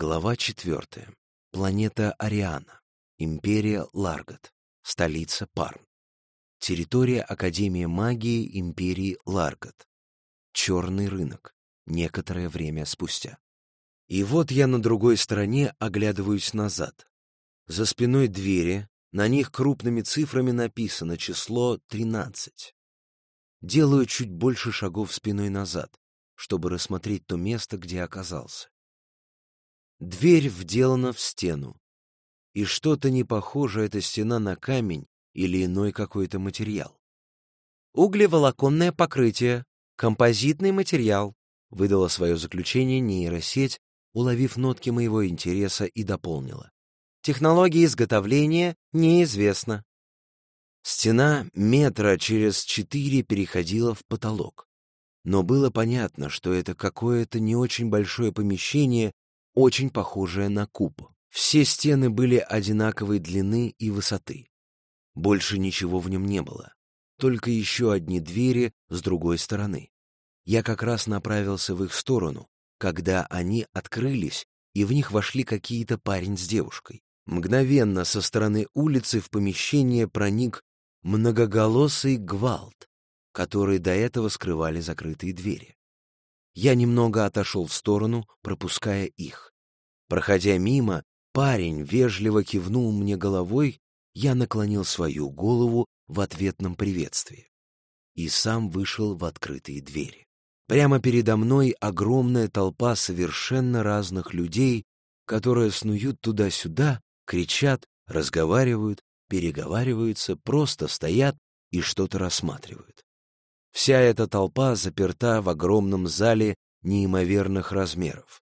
Глава четвертая. Планета Ариана. Империя Ларгат. Столица Парн. Территория Академии магии Империи Ларгат. Черный рынок. Некоторое время спустя. И вот я на другой стороне оглядываюсь назад. За спиной двери, на них крупными цифрами написано число 13. Делаю чуть больше шагов спиной назад, чтобы рассмотреть то место, где оказался. Дверь вделана в стену, и что-то не похоже эта стена на камень или иной какой-то материал. Углеволоконное покрытие, композитный материал, выдала свое заключение нейросеть, уловив нотки моего интереса и дополнила. Технология изготовления неизвестна. Стена метра через четыре переходила в потолок. Но было понятно, что это какое-то не очень большое помещение, очень похожее на куб. Все стены были одинаковой длины и высоты. Больше ничего в нем не было. Только еще одни двери с другой стороны. Я как раз направился в их сторону, когда они открылись, и в них вошли какие-то парень с девушкой. Мгновенно со стороны улицы в помещение проник многоголосый гвалт, который до этого скрывали закрытые двери. Я немного отошел в сторону, пропуская их. Проходя мимо, парень вежливо кивнул мне головой, я наклонил свою голову в ответном приветствии и сам вышел в открытые двери. Прямо передо мной огромная толпа совершенно разных людей, которые снуют туда-сюда, кричат, разговаривают, переговариваются, просто стоят и что-то рассматривают. Вся эта толпа заперта в огромном зале неимоверных размеров.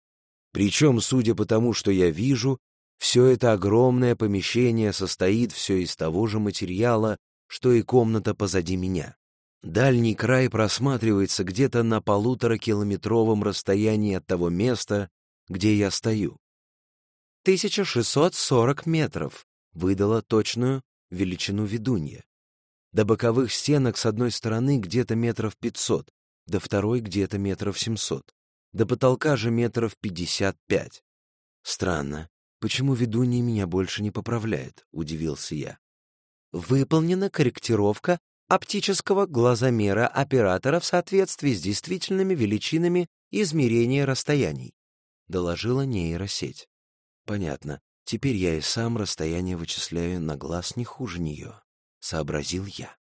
Причем, судя по тому, что я вижу, все это огромное помещение состоит все из того же материала, что и комната позади меня. Дальний край просматривается где-то на полуторакилометровом расстоянии от того места, где я стою. 1640 метров, выдала точную величину ведунья. До боковых стенок с одной стороны где-то метров 500, до второй где-то метров 700, до потолка же метров 55. Странно, почему ведунья меня больше не поправляет, удивился я. Выполнена корректировка оптического глазомера оператора в соответствии с действительными величинами измерения расстояний, доложила нейросеть. Понятно. Теперь я и сам расстояние вычисляю на глаз не хуже нее, сообразил я.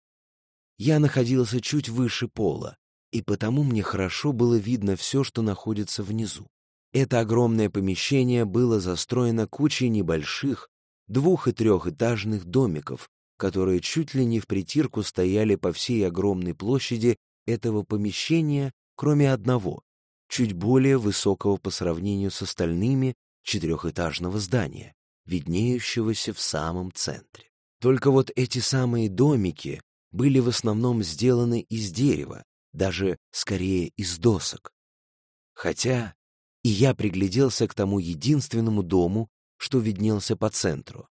Я находился чуть выше пола, и потому мне хорошо было видно все, что находится внизу. Это огромное помещение было застроено кучей небольших двух- и трехэтажных домиков, которые чуть ли не в притирку стояли по всей огромной площади этого помещения, кроме одного, чуть более высокого по сравнению с остальными четырехэтажного здания, виднеющегося в самом центре. Только вот эти самые домики были в основном сделаны из дерева, даже скорее из досок. Хотя и я пригляделся к тому единственному дому, что виднелся по центру.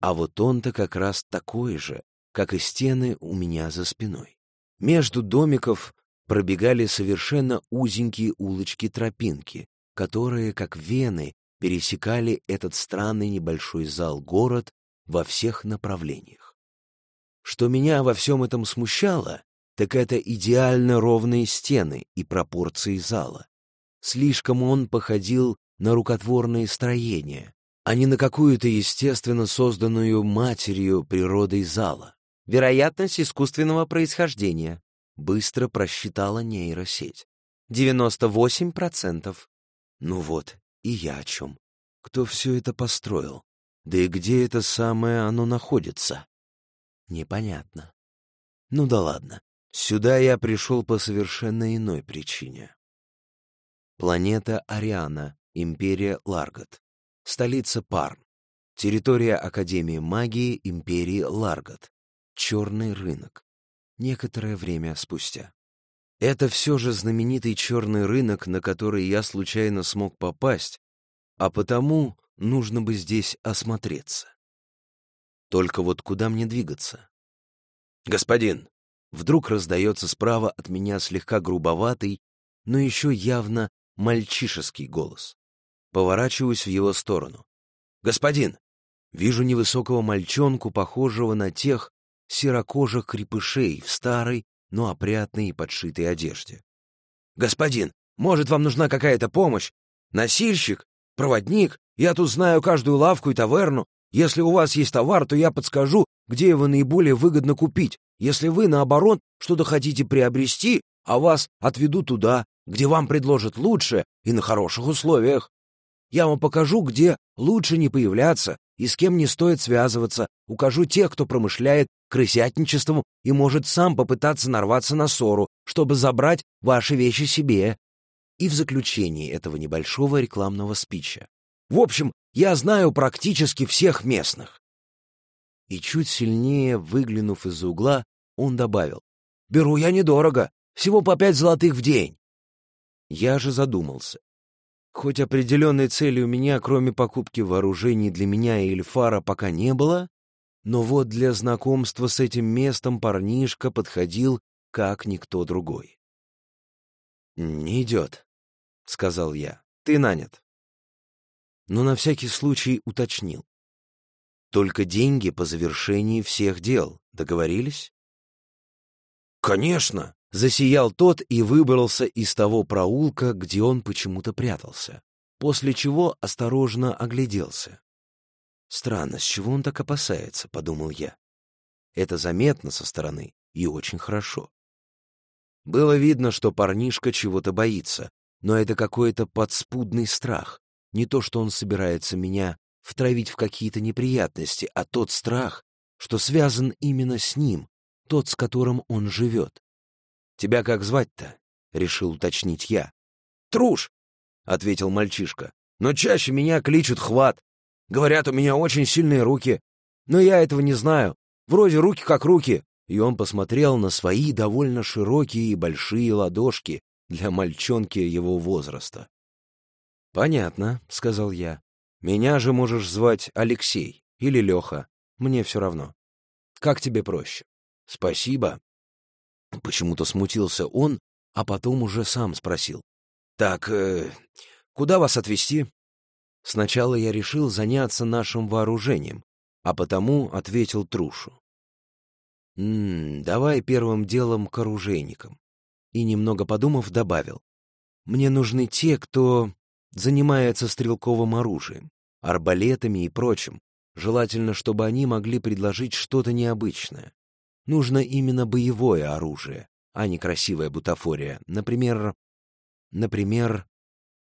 А вот он-то как раз такой же, как и стены у меня за спиной. Между домиков пробегали совершенно узенькие улочки-тропинки, которые, как вены, пересекали этот странный небольшой зал-город во всех направлениях. Что меня во всем этом смущало, так это идеально ровные стены и пропорции зала. Слишком он походил на рукотворные строения, а не на какую-то естественно созданную матерью природой зала. Вероятность искусственного происхождения. Быстро просчитала нейросеть. 98%. Ну вот, и я о чем. Кто все это построил? Да и где это самое оно находится? Непонятно. Ну да ладно. Сюда я пришел по совершенно иной причине. Планета Ариана, Империя Ларгат. Столица Парн. Территория Академии магии Империи Ларгат. Черный рынок. Некоторое время спустя. Это все же знаменитый черный рынок, на который я случайно смог попасть, а потому нужно бы здесь осмотреться. Только вот куда мне двигаться? «Господин!» Вдруг раздается справа от меня слегка грубоватый, но еще явно мальчишеский голос. Поворачиваюсь в его сторону. «Господин!» Вижу невысокого мальчонку, похожего на тех серокожих крепышей в старой, но опрятной и подшитой одежде. «Господин, может, вам нужна какая-то помощь? Носильщик? Проводник? Я тут знаю каждую лавку и таверну. Если у вас есть товар, то я подскажу, где его наиболее выгодно купить. Если вы, наоборот, что-то хотите приобрести, а вас отведу туда, где вам предложат лучше и на хороших условиях. Я вам покажу, где лучше не появляться и с кем не стоит связываться, укажу тех, кто промышляет крысятничеством и может сам попытаться нарваться на ссору, чтобы забрать ваши вещи себе. И в заключении этого небольшого рекламного спича. В общем, я знаю практически всех местных. И чуть сильнее, выглянув из-за угла, он добавил. «Беру я недорого, всего по пять золотых в день». Я же задумался. Хоть определенной цели у меня, кроме покупки вооружений для меня и Эльфара, пока не было, но вот для знакомства с этим местом парнишка подходил как никто другой. «Не идет», — сказал я. «Ты нанят». Но на всякий случай уточнил. «Только деньги по завершении всех дел. Договорились?» «Конечно!» — засиял тот и выбрался из того проулка, где он почему-то прятался, после чего осторожно огляделся. «Странно, с чего он так опасается?» — подумал я. Это заметно со стороны и очень хорошо. Было видно, что парнишка чего-то боится, но это какой-то подспудный страх. Не то, что он собирается меня втравить в какие-то неприятности, а тот страх, что связан именно с ним, тот, с которым он живет. «Тебя как звать-то?» — решил уточнить я. «Труш!» — ответил мальчишка. «Но чаще меня кличут Хват. Говорят, у меня очень сильные руки. Но я этого не знаю. Вроде руки как руки». И он посмотрел на свои довольно широкие и большие ладошки для мальчонки его возраста. «Понятно», — сказал я. «Меня же можешь звать Алексей или Леха. Мне все равно. Как тебе проще?» «Спасибо». Почему-то смутился он, а потом уже сам спросил. «Так, э, куда вас отвезти?» Сначала я решил заняться нашим вооружением, а потому ответил Трушу. «М -м, давай первым делом к оружейникам». И, немного подумав, добавил. «Мне нужны те, кто занимается стрелковым оружием, арбалетами и прочим. Желательно, чтобы они могли предложить что-то необычное. Нужно именно боевое оружие, а не красивая бутафория. Например... Например...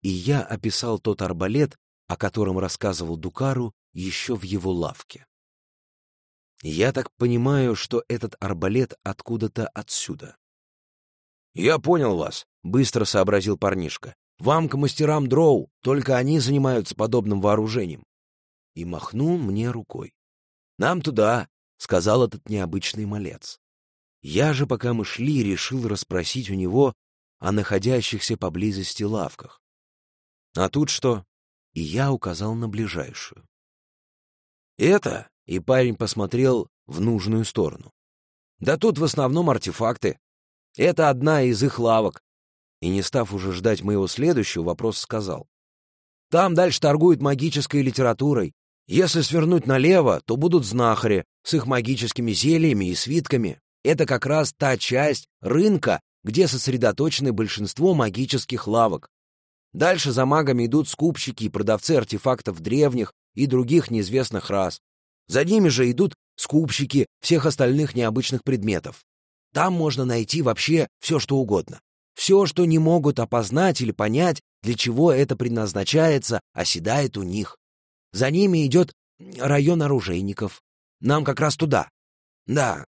И я описал тот арбалет, о котором рассказывал Дукару еще в его лавке. Я так понимаю, что этот арбалет откуда-то отсюда. «Я понял вас», — быстро сообразил парнишка. «Вам к мастерам дроу, только они занимаются подобным вооружением». И махнул мне рукой. «Нам туда, — сказал этот необычный малец. Я же, пока мы шли, решил расспросить у него о находящихся поблизости лавках. А тут что? И я указал на ближайшую. Это, и парень посмотрел в нужную сторону. Да тут в основном артефакты. Это одна из их лавок. И не став уже ждать моего следующего, вопрос сказал. Там дальше торгуют магической литературой. Если свернуть налево, то будут знахари с их магическими зельями и свитками. Это как раз та часть рынка, где сосредоточены большинство магических лавок. Дальше за магами идут скупщики и продавцы артефактов древних и других неизвестных рас. За ними же идут скупщики всех остальных необычных предметов. Там можно найти вообще все, что угодно. Все, что не могут опознать или понять, для чего это предназначается, оседает у них. За ними идет район оружейников. Нам как раз туда. Да,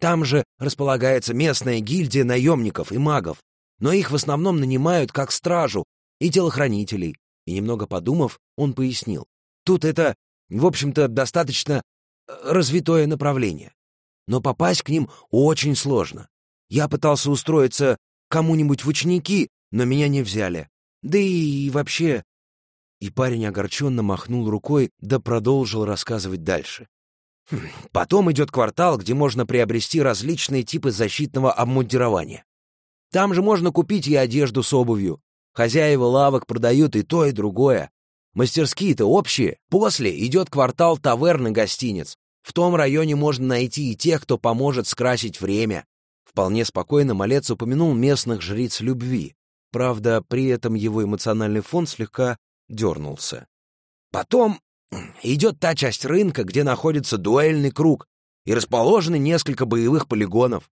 там же располагается местная гильдия наемников и магов, но их в основном нанимают как стражу и телохранителей. И немного подумав, он пояснил. Тут это, в общем-то, достаточно э, развитое направление. Но попасть к ним очень сложно. Я пытался устроиться кому-нибудь в ученики, но меня не взяли. Да и вообще и парень огорченно махнул рукой, да продолжил рассказывать дальше. Хм, потом идет квартал, где можно приобрести различные типы защитного обмундирования. Там же можно купить и одежду с обувью. Хозяева лавок продают и то, и другое. Мастерские-то общие. После идет квартал таверн и гостиниц. В том районе можно найти и тех, кто поможет скрасить время. Вполне спокойно малец упомянул местных жриц любви. Правда, при этом его эмоциональный фон слегка дернулся. Потом идет та часть рынка, где находится дуэльный круг, и расположены несколько боевых полигонов.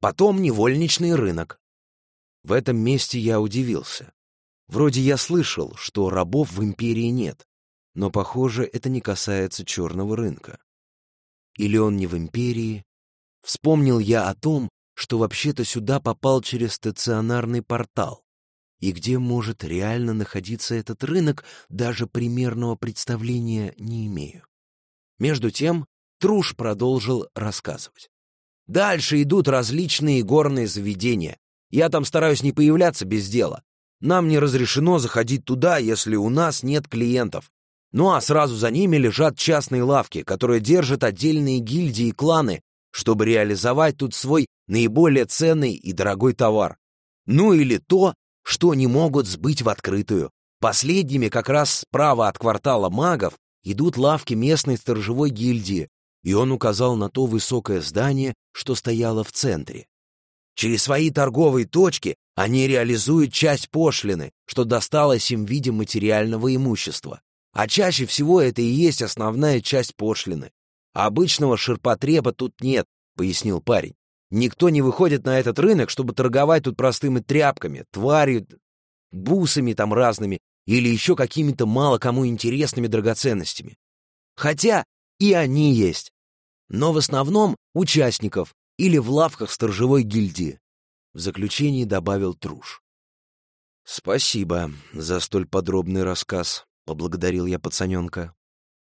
Потом невольничный рынок. В этом месте я удивился. Вроде я слышал, что рабов в империи нет, но, похоже, это не касается черного рынка. Или он не в империи? Вспомнил я о том, что вообще-то сюда попал через стационарный портал. И где может реально находиться этот рынок, даже примерного представления не имею. Между тем, Труш продолжил рассказывать. Дальше идут различные горные заведения. Я там стараюсь не появляться без дела. Нам не разрешено заходить туда, если у нас нет клиентов. Ну а сразу за ними лежат частные лавки, которые держат отдельные гильдии и кланы, чтобы реализовать тут свой наиболее ценный и дорогой товар. Ну или то, что не могут сбыть в открытую. Последними как раз справа от квартала магов идут лавки местной сторожевой гильдии, и он указал на то высокое здание, что стояло в центре. Через свои торговые точки они реализуют часть пошлины, что досталось им в виде материального имущества. А чаще всего это и есть основная часть пошлины. Обычного ширпотреба тут нет, пояснил парень. Никто не выходит на этот рынок, чтобы торговать тут простыми тряпками, тварью, бусами там разными или еще какими-то мало кому интересными драгоценностями. Хотя и они есть но в основном участников или в лавках сторожевой гильдии. В заключении добавил Труш. «Спасибо за столь подробный рассказ», — поблагодарил я пацаненка.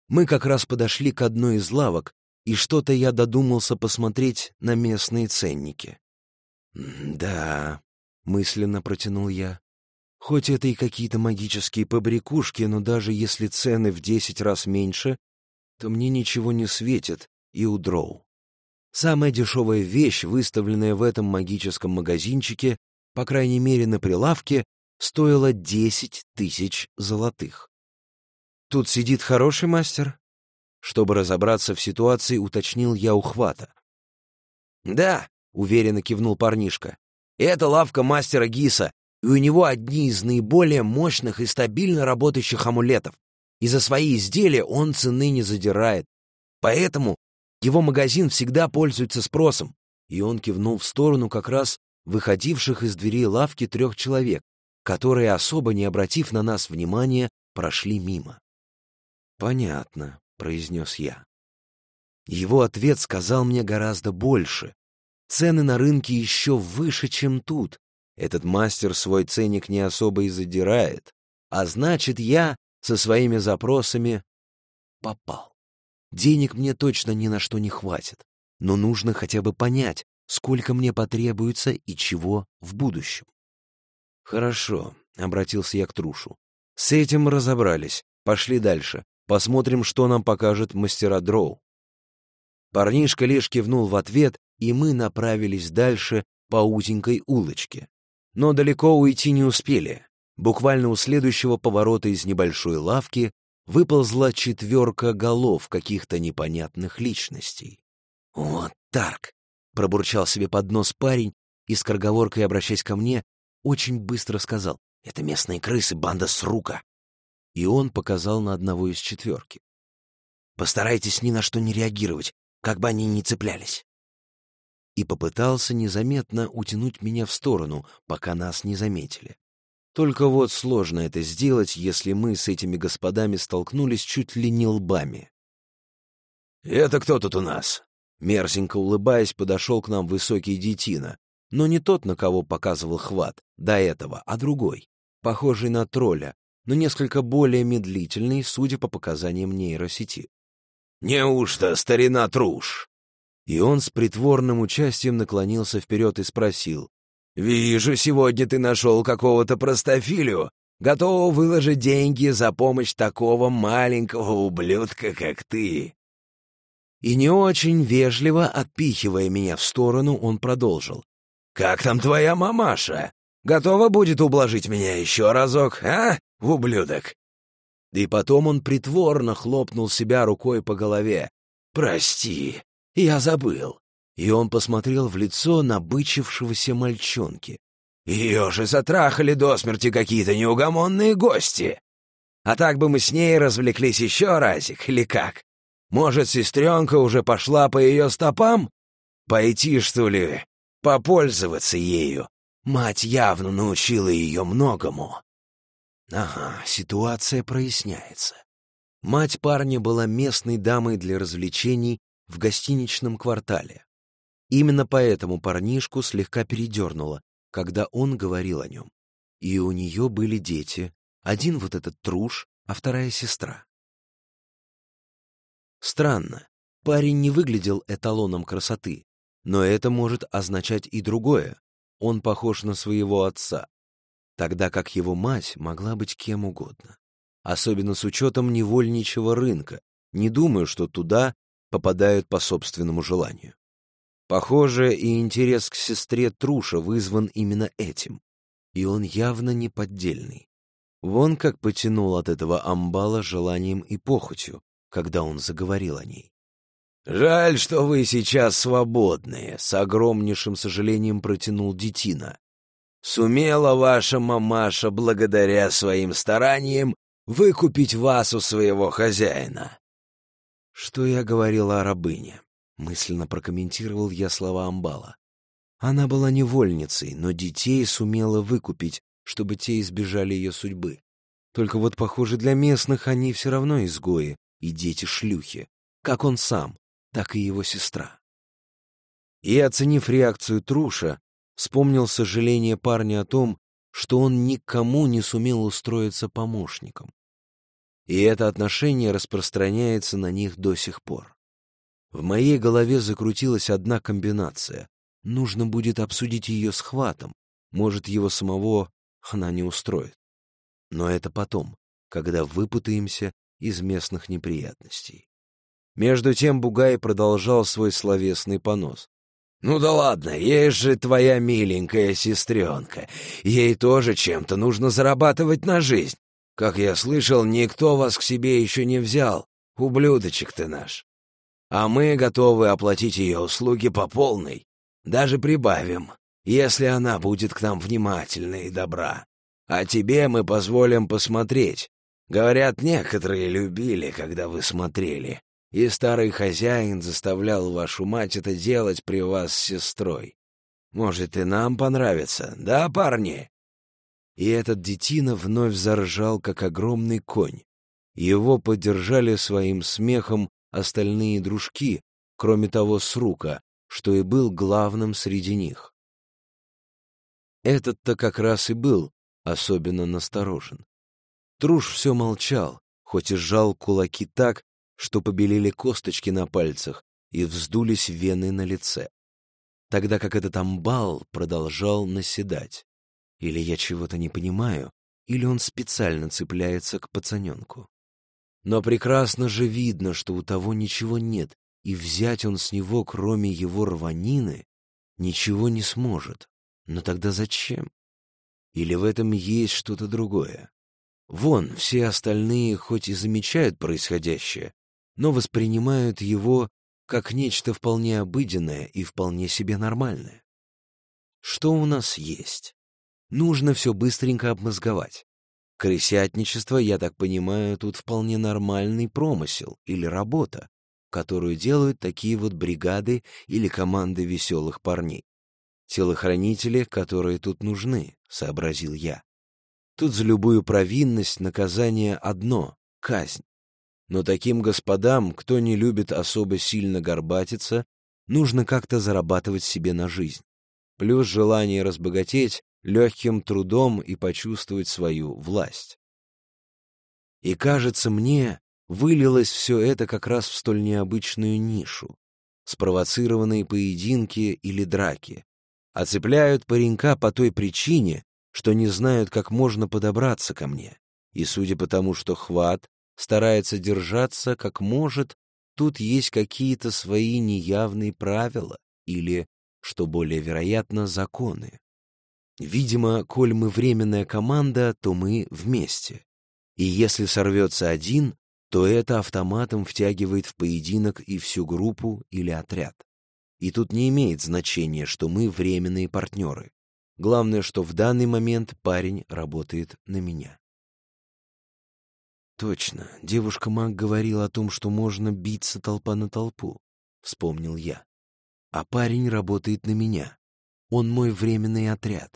Мы как раз подошли к одной из лавок, и что-то я додумался посмотреть на местные ценники. «Да», — мысленно протянул я, — «хоть это и какие-то магические побрякушки, но даже если цены в десять раз меньше, то мне ничего не светит, и у. Самая дешевая вещь, выставленная в этом магическом магазинчике, по крайней мере на прилавке, стоила десять тысяч золотых. «Тут сидит хороший мастер?» Чтобы разобраться в ситуации, уточнил я ухвата. «Да», — уверенно кивнул парнишка, — «это лавка мастера Гиса, и у него одни из наиболее мощных и стабильно работающих амулетов. И за свои изделия он цены не задирает. Поэтому его магазин всегда пользуется спросом, и он кивнул в сторону как раз выходивших из двери лавки трех человек, которые, особо не обратив на нас внимания, прошли мимо. «Понятно», — произнес я. Его ответ сказал мне гораздо больше. Цены на рынке еще выше, чем тут. Этот мастер свой ценник не особо и задирает. А значит, я со своими запросами попал. Денег мне точно ни на что не хватит, но нужно хотя бы понять, сколько мне потребуется и чего в будущем. «Хорошо», — обратился я к Трушу. «С этим разобрались. Пошли дальше. Посмотрим, что нам покажет мастера Дроу». Парнишка лишь кивнул в ответ, и мы направились дальше по узенькой улочке. Но далеко уйти не успели. Буквально у следующего поворота из небольшой лавки выползла четверка голов каких-то непонятных личностей. «Вот так!» — пробурчал себе под нос парень и, с корговоркой обращаясь ко мне, очень быстро сказал «Это местные крысы, банда Срука!» И он показал на одного из четверки. «Постарайтесь ни на что не реагировать, как бы они ни цеплялись!» И попытался незаметно утянуть меня в сторону, пока нас не заметили. Только вот сложно это сделать, если мы с этими господами столкнулись чуть ли не лбами. «Это кто тут у нас?» Мерзенько улыбаясь, подошел к нам высокий детина, но не тот, на кого показывал хват, до этого, а другой, похожий на тролля, но несколько более медлительный, судя по показаниям нейросети. «Неужто старина Труш?» И он с притворным участием наклонился вперед и спросил, «Вижу, сегодня ты нашел какого-то простофилю, готового выложить деньги за помощь такого маленького ублюдка, как ты». И не очень вежливо, отпихивая меня в сторону, он продолжил. «Как там твоя мамаша? Готова будет ублажить меня еще разок, а, ублюдок?» И потом он притворно хлопнул себя рукой по голове. «Прости, я забыл». И он посмотрел в лицо набычившегося мальчонки. Ее же затрахали до смерти какие-то неугомонные гости. А так бы мы с ней развлеклись еще разик, или как? Может, сестренка уже пошла по ее стопам? Пойти, что ли, попользоваться ею? Мать явно научила ее многому. Ага, ситуация проясняется. Мать парня была местной дамой для развлечений в гостиничном квартале. Именно поэтому парнишку слегка передернуло, когда он говорил о нем. И у нее были дети, один вот этот труш, а вторая сестра. Странно, парень не выглядел эталоном красоты, но это может означать и другое. Он похож на своего отца, тогда как его мать могла быть кем угодно. Особенно с учетом невольничего рынка. Не думаю, что туда попадают по собственному желанию. Похоже, и интерес к сестре Труша вызван именно этим. И он явно не поддельный. Вон как потянул от этого амбала желанием и похотью, когда он заговорил о ней. «Жаль, что вы сейчас свободные», — с огромнейшим сожалением протянул Детина. «Сумела ваша мамаша, благодаря своим стараниям, выкупить вас у своего хозяина». Что я говорила о рабыне? Мысленно прокомментировал я слова Амбала. Она была невольницей, но детей сумела выкупить, чтобы те избежали ее судьбы. Только вот, похоже, для местных они все равно изгои и дети-шлюхи, как он сам, так и его сестра. И, оценив реакцию Труша, вспомнил сожаление парня о том, что он никому не сумел устроиться помощником. И это отношение распространяется на них до сих пор. В моей голове закрутилась одна комбинация. Нужно будет обсудить ее с Хватом. Может, его самого она не устроит. Но это потом, когда выпутаемся из местных неприятностей. Между тем Бугай продолжал свой словесный понос. «Ну да ладно, есть же твоя миленькая сестренка. Ей тоже чем-то нужно зарабатывать на жизнь. Как я слышал, никто вас к себе еще не взял. Ублюдочек ты наш. А мы готовы оплатить ее услуги по полной. Даже прибавим, если она будет к нам внимательна и добра. А тебе мы позволим посмотреть. Говорят, некоторые любили, когда вы смотрели и старый хозяин заставлял вашу мать это делать при вас с сестрой. Может, и нам понравится, да, парни?» И этот детина вновь заржал, как огромный конь. Его поддержали своим смехом остальные дружки, кроме того Срука, что и был главным среди них. Этот-то как раз и был особенно насторожен. Труш все молчал, хоть и сжал кулаки так, что побелели косточки на пальцах и вздулись вены на лице. Тогда как этот амбал продолжал наседать. Или я чего-то не понимаю, или он специально цепляется к пацаненку. Но прекрасно же видно, что у того ничего нет, и взять он с него, кроме его рванины, ничего не сможет. Но тогда зачем? Или в этом есть что-то другое? Вон, все остальные хоть и замечают происходящее, но воспринимают его как нечто вполне обыденное и вполне себе нормальное. Что у нас есть? Нужно все быстренько обмозговать. Крысятничество, я так понимаю, тут вполне нормальный промысел или работа, которую делают такие вот бригады или команды веселых парней. Телохранители, которые тут нужны, сообразил я. Тут за любую провинность наказание одно — казнь. Но таким господам, кто не любит особо сильно горбатиться, нужно как-то зарабатывать себе на жизнь. Плюс желание разбогатеть легким трудом и почувствовать свою власть. И кажется мне, вылилось все это как раз в столь необычную нишу. Спровоцированные поединки или драки. Оцепляют паренька по той причине, что не знают, как можно подобраться ко мне. И судя по тому, что хват старается держаться как может, тут есть какие-то свои неявные правила или, что более вероятно, законы. Видимо, коль мы временная команда, то мы вместе. И если сорвется один, то это автоматом втягивает в поединок и всю группу или отряд. И тут не имеет значения, что мы временные партнеры. Главное, что в данный момент парень работает на меня. Точно, девушка Мак говорила о том, что можно биться толпа на толпу, вспомнил я. А парень работает на меня. Он мой временный отряд.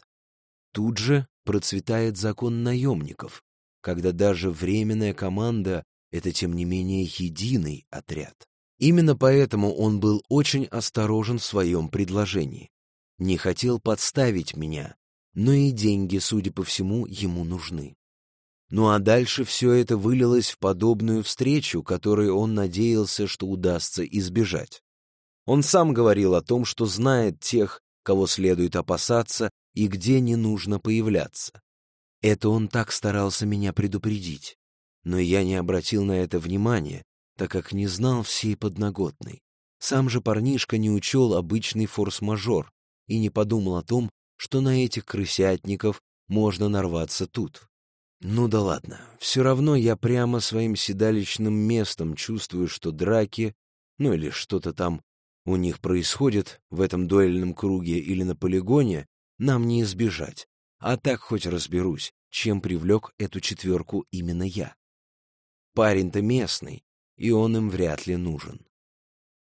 Тут же процветает закон наемников, когда даже временная команда — это, тем не менее, единый отряд. Именно поэтому он был очень осторожен в своем предложении. Не хотел подставить меня, но и деньги, судя по всему, ему нужны. Ну а дальше все это вылилось в подобную встречу, которой он надеялся, что удастся избежать. Он сам говорил о том, что знает тех, кого следует опасаться и где не нужно появляться. Это он так старался меня предупредить. Но я не обратил на это внимания, так как не знал всей подноготной. Сам же парнишка не учел обычный форс-мажор и не подумал о том, что на этих крысятников можно нарваться тут. Ну да ладно, все равно я прямо своим седалищным местом чувствую, что драки, ну или что-то там у них происходит в этом дуэльном круге или на полигоне, нам не избежать. А так хоть разберусь, чем привлек эту четверку именно я. Парень-то местный, и он им вряд ли нужен.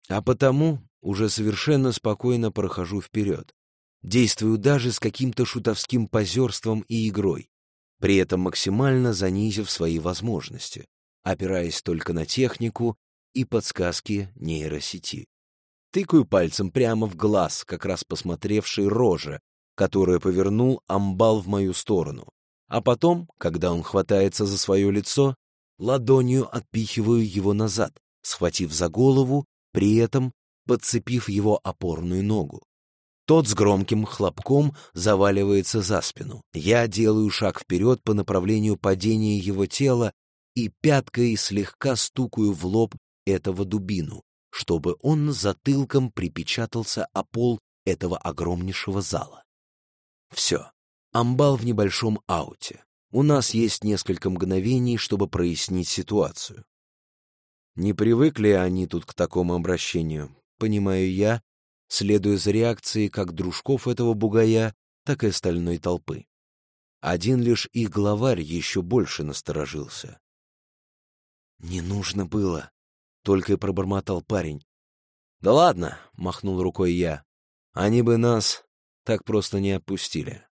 А потому уже совершенно спокойно прохожу вперед. Действую даже с каким-то шутовским позерством и игрой при этом максимально занизив свои возможности, опираясь только на технику и подсказки нейросети. Тыкаю пальцем прямо в глаз, как раз посмотревший роже, которое повернул амбал в мою сторону. А потом, когда он хватается за свое лицо, ладонью отпихиваю его назад, схватив за голову, при этом подцепив его опорную ногу. Тот с громким хлопком заваливается за спину. Я делаю шаг вперед по направлению падения его тела и пяткой слегка стукаю в лоб этого дубину, чтобы он затылком припечатался о пол этого огромнейшего зала. Все. Амбал в небольшом ауте. У нас есть несколько мгновений, чтобы прояснить ситуацию. Не привыкли они тут к такому обращению, понимаю я, следуя за реакцией как дружков этого бугая, так и остальной толпы. Один лишь их главарь еще больше насторожился. «Не нужно было», — только и пробормотал парень. «Да ладно», — махнул рукой я, — «они бы нас так просто не отпустили.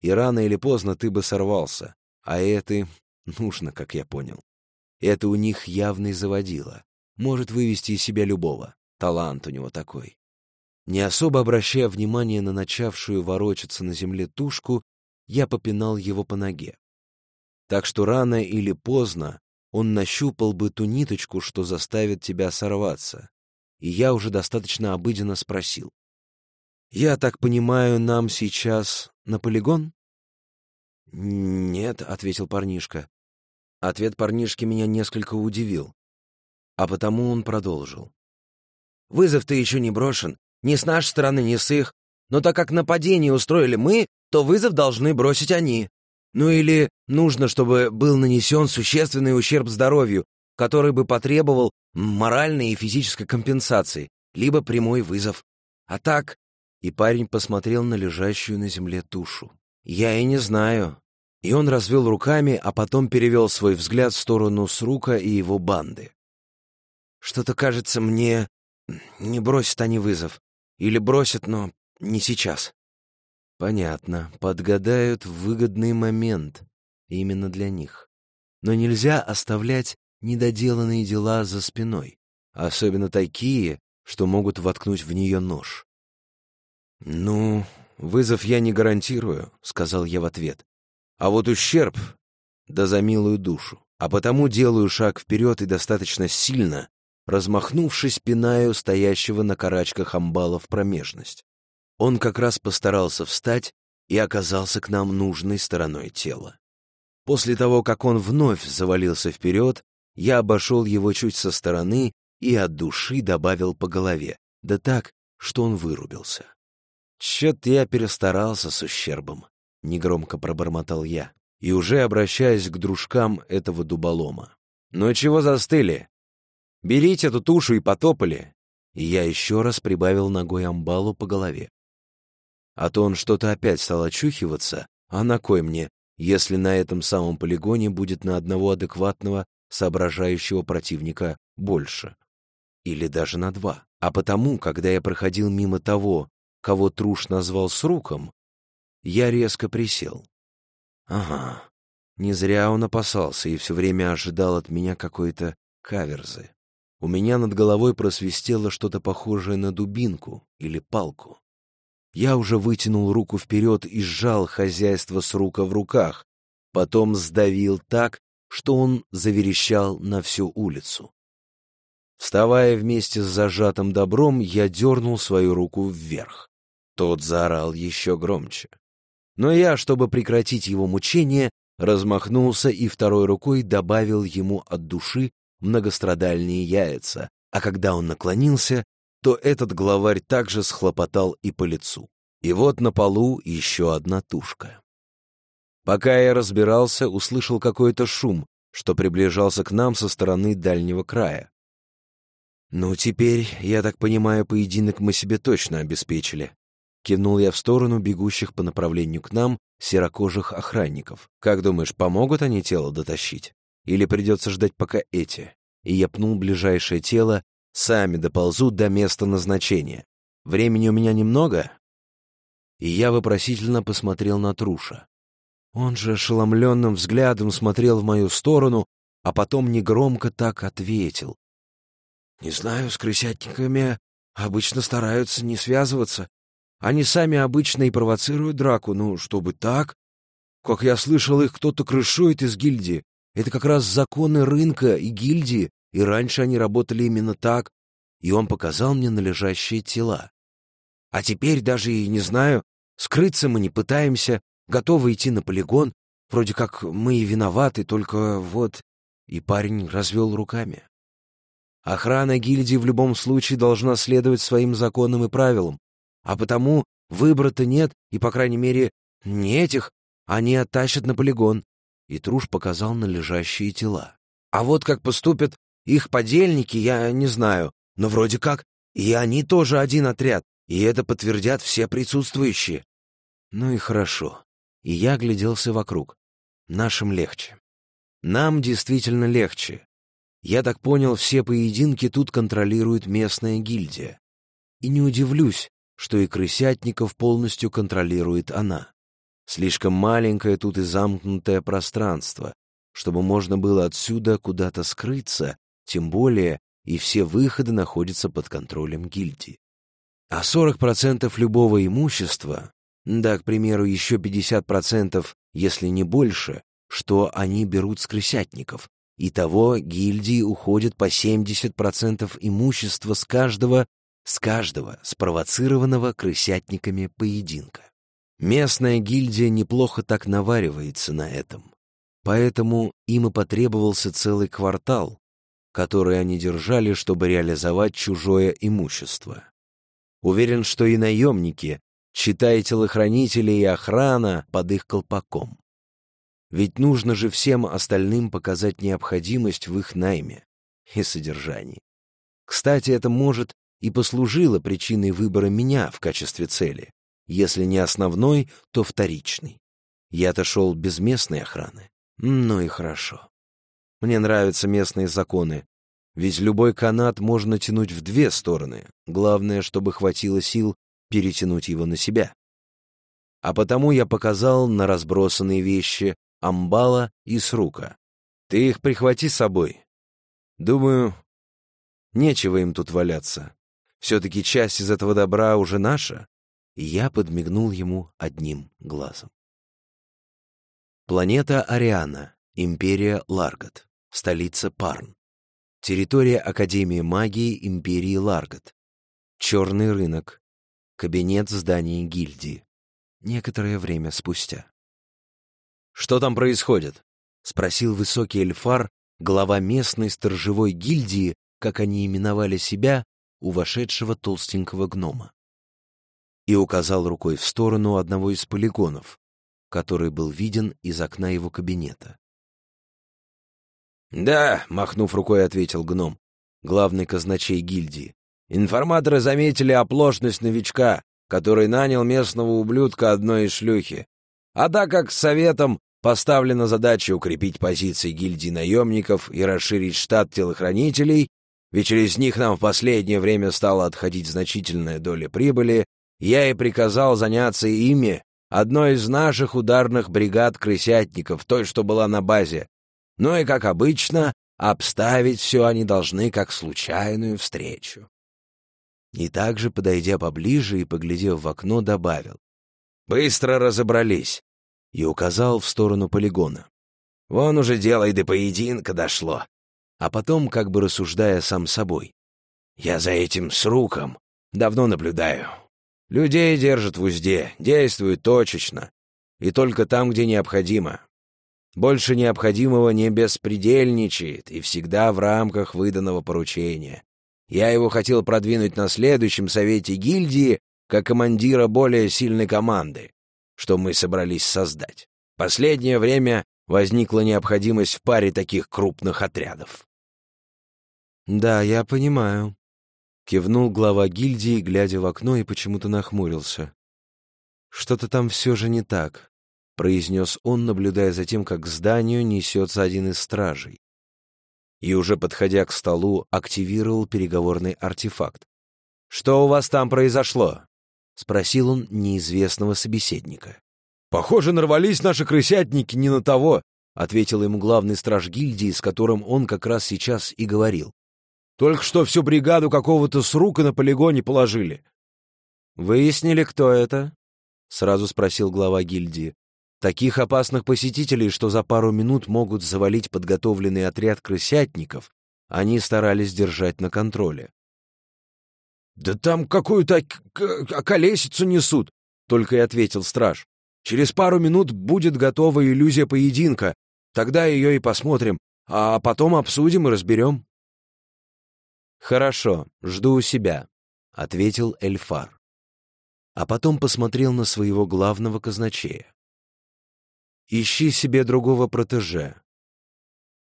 И рано или поздно ты бы сорвался, а это нужно, как я понял. Это у них явный заводила, может вывести из себя любого, талант у него такой. Не особо обращая внимания на начавшую ворочаться на земле тушку, я попинал его по ноге. Так что рано или поздно он нащупал бы ту ниточку, что заставит тебя сорваться. И я уже достаточно обыденно спросил. «Я так понимаю, нам сейчас на полигон?» «Нет», — ответил парнишка. Ответ парнишки меня несколько удивил, а потому он продолжил. «Вызов-то еще не брошен, ни с нашей стороны, ни с их. Но так как нападение устроили мы, то вызов должны бросить они. Ну или нужно, чтобы был нанесен существенный ущерб здоровью, который бы потребовал моральной и физической компенсации, либо прямой вызов. А так... И парень посмотрел на лежащую на земле тушу. «Я и не знаю». И он развел руками, а потом перевел свой взгляд в сторону Срука и его банды. «Что-то кажется мне, не бросят они вызов. Или бросят, но не сейчас. Понятно, подгадают выгодный момент именно для них. Но нельзя оставлять недоделанные дела за спиной, особенно такие, что могут воткнуть в нее нож. «Ну, вызов я не гарантирую», — сказал я в ответ. «А вот ущерб да за милую душу, а потому делаю шаг вперед и достаточно сильно, размахнувшись, пинаю стоящего на карачках амбала в промежность. Он как раз постарался встать и оказался к нам нужной стороной тела. После того, как он вновь завалился вперед, я обошел его чуть со стороны и от души добавил по голове, да так, что он вырубился. «Чё-то я перестарался с ущербом», — негромко пробормотал я. и уже обращаясь к дружкам этого дуболома. «Ну чего застыли? Берите эту тушу и потопали!» И я еще раз прибавил ногой амбалу по голове. А то он что-то опять стал очухиваться, а на кой мне, если на этом самом полигоне будет на одного адекватного, соображающего противника больше? Или даже на два. А потому, когда я проходил мимо того, кого Труш назвал сруком, я резко присел. Ага, не зря он опасался и все время ожидал от меня какой-то каверзы. У меня над головой просвистело что-то похожее на дубинку или палку. Я уже вытянул руку вперед и сжал хозяйство с рука в руках, потом сдавил так, что он заверещал на всю улицу. Вставая вместе с зажатым добром, я дернул свою руку вверх. Тот заорал еще громче. Но я, чтобы прекратить его мучение, размахнулся и второй рукой добавил ему от души многострадальные яйца, а когда он наклонился, то этот главарь также схлопотал и по лицу. И вот на полу еще одна тушка. Пока я разбирался, услышал какой-то шум, что приближался к нам со стороны дальнего края. «Ну, теперь, я так понимаю, поединок мы себе точно обеспечили», Кивнул я в сторону бегущих по направлению к нам серокожих охранников. «Как думаешь, помогут они тело дотащить? Или придется ждать, пока эти?» И я пнул ближайшее тело, сами доползут до места назначения. Времени у меня немного?» И я вопросительно посмотрел на Труша. Он же ошеломленным взглядом смотрел в мою сторону, а потом негромко так ответил. «Не знаю, с крысятниками обычно стараются не связываться. Они сами обычно и провоцируют драку, ну, чтобы так. Как я слышал, их кто-то крышует из гильдии. Это как раз законы рынка и гильдии, и раньше они работали именно так. И он показал мне на лежащие тела. А теперь даже и не знаю, скрыться мы не пытаемся, готовы идти на полигон. Вроде как мы и виноваты, только вот... И парень развел руками. Охрана гильдии в любом случае должна следовать своим законам и правилам. А потому выбора-то нет, и, по крайней мере, не этих, они оттащат на полигон. И Труш показал на лежащие тела. А вот как поступят их подельники, я не знаю, но вроде как и они тоже один отряд, и это подтвердят все присутствующие. Ну и хорошо. И я гляделся вокруг. Нашим легче. Нам действительно легче. Я так понял, все поединки тут контролирует местная гильдия. И не удивлюсь, что и крысятников полностью контролирует она. Слишком маленькое тут и замкнутое пространство, чтобы можно было отсюда куда-то скрыться, тем более и все выходы находятся под контролем гильдии. А 40% любого имущества, да, к примеру, еще 50%, если не больше, что они берут с крысятников. Итого гильдии уходит по 70% имущества с каждого с каждого спровоцированного крысятниками поединка. Местная гильдия неплохо так наваривается на этом. Поэтому им и потребовался целый квартал, который они держали, чтобы реализовать чужое имущество. Уверен, что и наемники, читая телохранители и охрана под их колпаком. Ведь нужно же всем остальным показать необходимость в их найме и содержании. Кстати, это может и послужило причиной выбора меня в качестве цели. Если не основной, то вторичный. Я-то шел без местной охраны. Ну и хорошо. Мне нравятся местные законы, ведь любой канат можно тянуть в две стороны. Главное, чтобы хватило сил перетянуть его на себя. А потому я показал на разбросанные вещи амбала и срука. Ты их прихвати с собой. Думаю, нечего им тут валяться. Все-таки часть из этого добра уже наша. Я подмигнул ему одним глазом. Планета Ариана, Империя Ларгат, столица Парн. Территория Академии магии Империи Ларгат. Черный рынок. Кабинет здания гильдии. Некоторое время спустя. «Что там происходит?» — спросил высокий эльфар, глава местной сторожевой гильдии, как они именовали себя, у вошедшего толстенького гнома. И указал рукой в сторону одного из полигонов, который был виден из окна его кабинета. «Да», — махнув рукой, ответил гном, главный казначей гильдии. «Информаторы заметили оплошность новичка, который нанял местного ублюдка одной из шлюхи. А так как советом поставлена задача укрепить позиции гильдии наемников и расширить штат телохранителей, ведь через них нам в последнее время стала отходить значительная доля прибыли, я и приказал заняться ими одной из наших ударных бригад крысятников, той, что была на базе. Ну и, как обычно, обставить все они должны как случайную встречу. И также, подойдя поближе и поглядев в окно, добавил. «Быстро разобрались!» и указал в сторону полигона. «Вон уже дело и до поединка дошло!» А потом, как бы рассуждая сам собой. «Я за этим с руком давно наблюдаю. Людей держат в узде, действуют точечно, и только там, где необходимо. Больше необходимого не беспредельничает и всегда в рамках выданного поручения. Я его хотел продвинуть на следующем совете гильдии как командира более сильной команды, что мы собрались создать. Последнее время возникла необходимость в паре таких крупных отрядов. «Да, я понимаю», Кивнул глава гильдии, глядя в окно, и почему-то нахмурился. «Что-то там все же не так», — произнес он, наблюдая за тем, как к зданию несется один из стражей. И уже подходя к столу, активировал переговорный артефакт. «Что у вас там произошло?» — спросил он неизвестного собеседника. «Похоже, нарвались наши крысятники не на того», — ответил ему главный страж гильдии, с которым он как раз сейчас и говорил. Только что всю бригаду какого-то срука на полигоне положили. «Выяснили, кто это?» — сразу спросил глава гильдии. «Таких опасных посетителей, что за пару минут могут завалить подготовленный отряд крысятников, они старались держать на контроле». «Да там какую-то колесицу несут», — только и ответил страж. «Через пару минут будет готова иллюзия поединка. Тогда ее и посмотрим, а потом обсудим и разберем». «Хорошо, жду у себя», — ответил Эльфар. А потом посмотрел на своего главного казначея. «Ищи себе другого протеже.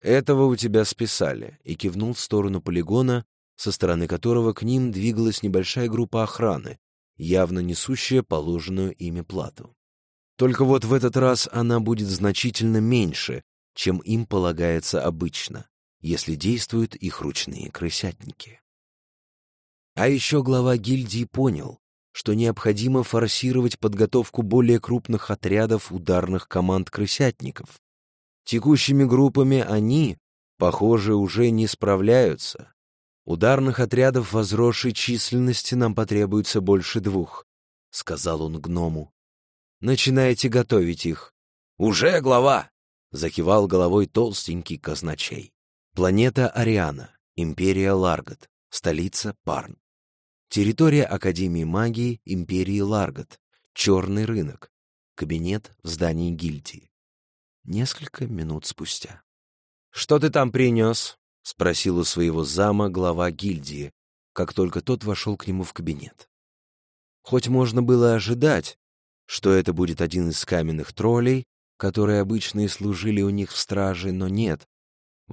Этого у тебя списали», и кивнул в сторону полигона, со стороны которого к ним двигалась небольшая группа охраны, явно несущая положенную ими плату. Только вот в этот раз она будет значительно меньше, чем им полагается обычно если действуют их ручные крысятники. А еще глава гильдии понял, что необходимо форсировать подготовку более крупных отрядов ударных команд крысятников. Текущими группами они, похоже, уже не справляются. Ударных отрядов возросшей численности нам потребуется больше двух, — сказал он гному. Начинайте готовить их. «Уже, глава!» — закивал головой толстенький казначей. Планета Ариана, Империя Ларгот, столица Парн. Территория Академии магии Империи Ларгот, черный рынок, кабинет в здании гильдии. Несколько минут спустя. «Что ты там принес?» — спросил у своего зама глава гильдии, как только тот вошел к нему в кабинет. Хоть можно было ожидать, что это будет один из каменных троллей, которые обычно и служили у них в страже, но нет,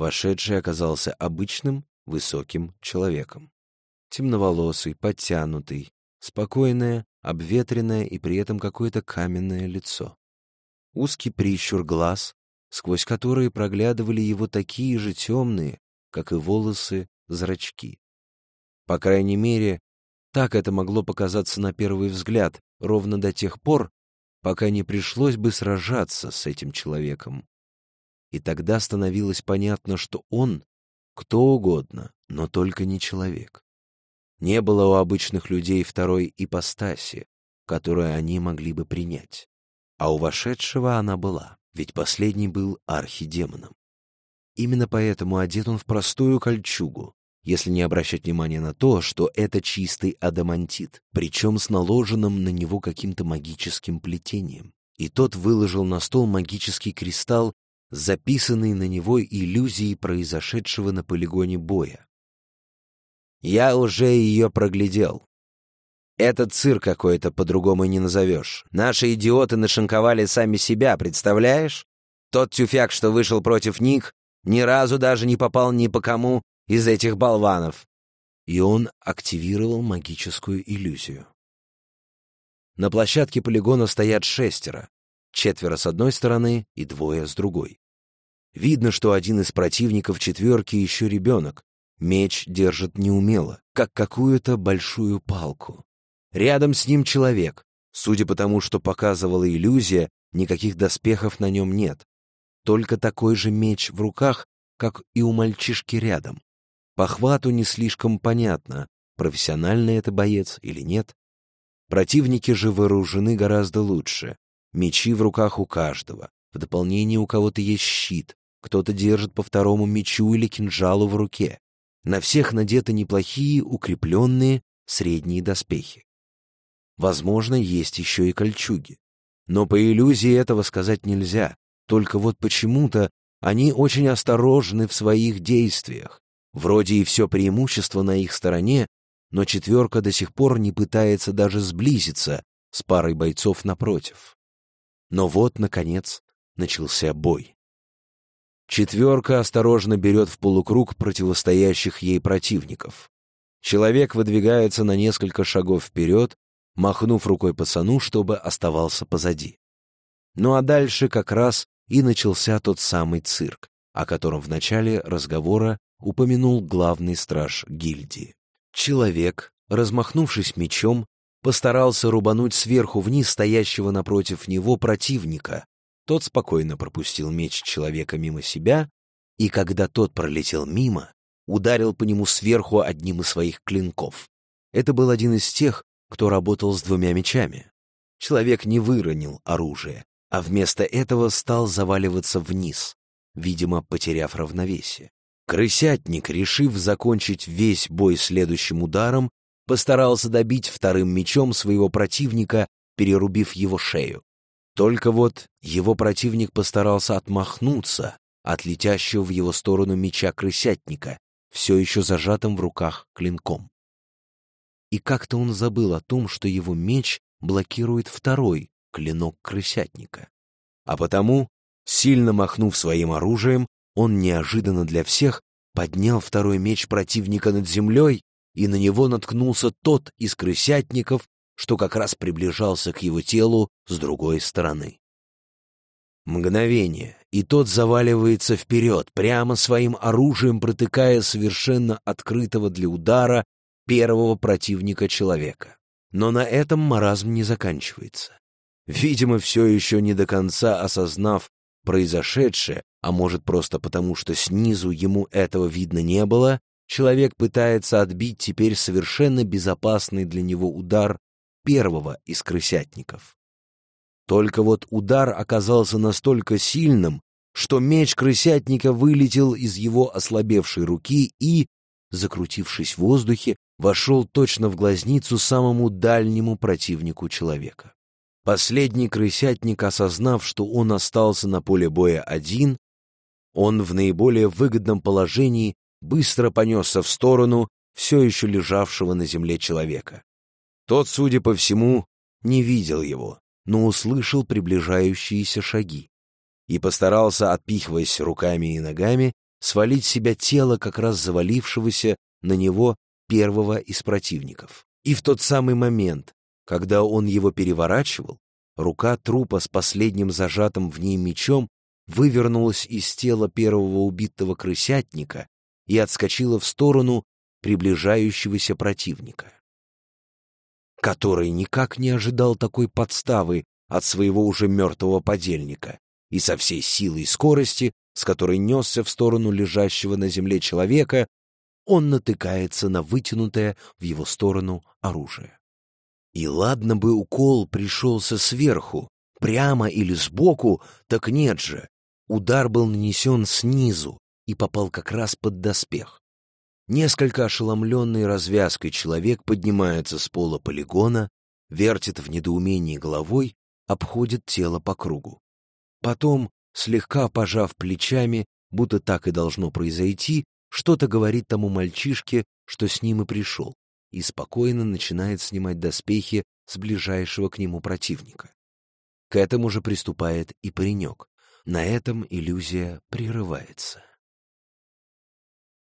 Вошедший оказался обычным, высоким человеком. Темноволосый, подтянутый, спокойное, обветренное и при этом какое-то каменное лицо. Узкий прищур глаз, сквозь которые проглядывали его такие же темные, как и волосы, зрачки. По крайней мере, так это могло показаться на первый взгляд, ровно до тех пор, пока не пришлось бы сражаться с этим человеком. И тогда становилось понятно, что он — кто угодно, но только не человек. Не было у обычных людей второй ипостаси, которую они могли бы принять. А у вошедшего она была, ведь последний был архидемоном. Именно поэтому одет он в простую кольчугу, если не обращать внимания на то, что это чистый адамантит, причем с наложенным на него каким-то магическим плетением. И тот выложил на стол магический кристалл записанные на него иллюзии произошедшего на полигоне боя. «Я уже ее проглядел. Это цирк какой-то, по-другому не назовешь. Наши идиоты нашинковали сами себя, представляешь? Тот тюфяк, что вышел против них, ни разу даже не попал ни по кому из этих болванов. И он активировал магическую иллюзию. На площадке полигона стоят шестеро, четверо с одной стороны и двое с другой. Видно, что один из противников четверки еще ребенок. Меч держит неумело, как какую-то большую палку. Рядом с ним человек. Судя по тому, что показывала иллюзия, никаких доспехов на нем нет. Только такой же меч в руках, как и у мальчишки рядом. По хвату не слишком понятно, профессиональный это боец или нет. Противники же вооружены гораздо лучше. Мечи в руках у каждого. В дополнение у кого-то есть щит, кто-то держит по второму мечу или кинжалу в руке. На всех надеты неплохие, укрепленные, средние доспехи. Возможно, есть еще и кольчуги. Но по иллюзии этого сказать нельзя. Только вот почему-то они очень осторожны в своих действиях. Вроде и все преимущество на их стороне, но четверка до сих пор не пытается даже сблизиться с парой бойцов напротив. Но вот, наконец, начался бой. Четверка осторожно берет в полукруг противостоящих ей противников. Человек выдвигается на несколько шагов вперед, махнув рукой пацану, чтобы оставался позади. Ну а дальше как раз и начался тот самый цирк, о котором в начале разговора упомянул главный страж гильдии. Человек, размахнувшись мечом, постарался рубануть сверху вниз стоящего напротив него противника, тот спокойно пропустил меч человека мимо себя, и когда тот пролетел мимо, ударил по нему сверху одним из своих клинков. Это был один из тех, кто работал с двумя мечами. Человек не выронил оружие, а вместо этого стал заваливаться вниз, видимо, потеряв равновесие. Крысятник, решив закончить весь бой следующим ударом, постарался добить вторым мечом своего противника, перерубив его шею. Только вот его противник постарался отмахнуться от летящего в его сторону меча крысятника, все еще зажатым в руках клинком. И как-то он забыл о том, что его меч блокирует второй клинок крысятника. А потому, сильно махнув своим оружием, он неожиданно для всех поднял второй меч противника над землей, и на него наткнулся тот из крысятников, что как раз приближался к его телу с другой стороны. Мгновение, и тот заваливается вперед, прямо своим оружием протыкая совершенно открытого для удара первого противника человека. Но на этом маразм не заканчивается. Видимо, все еще не до конца осознав произошедшее, а может просто потому, что снизу ему этого видно не было, человек пытается отбить теперь совершенно безопасный для него удар первого из крысятников. Только вот удар оказался настолько сильным, что меч крысятника вылетел из его ослабевшей руки и, закрутившись в воздухе, вошел точно в глазницу самому дальнему противнику человека. Последний крысятник, осознав, что он остался на поле боя один, он в наиболее выгодном положении быстро понесся в сторону все еще лежавшего на земле человека. Тот, судя по всему, не видел его, но услышал приближающиеся шаги и постарался, отпихиваясь руками и ногами, свалить себя тело как раз завалившегося на него первого из противников. И в тот самый момент, когда он его переворачивал, рука трупа с последним зажатым в ней мечом вывернулась из тела первого убитого крысятника и отскочила в сторону приближающегося противника который никак не ожидал такой подставы от своего уже мертвого подельника, и со всей силой и скорости, с которой несся в сторону лежащего на земле человека, он натыкается на вытянутое в его сторону оружие. И ладно бы укол пришелся сверху, прямо или сбоку, так нет же. Удар был нанесен снизу и попал как раз под доспех. Несколько ошеломленный развязкой человек поднимается с пола полигона, вертит в недоумении головой, обходит тело по кругу. Потом, слегка пожав плечами, будто так и должно произойти, что-то говорит тому мальчишке, что с ним и пришел. и спокойно начинает снимать доспехи с ближайшего к нему противника. К этому же приступает и паренек. На этом иллюзия прерывается.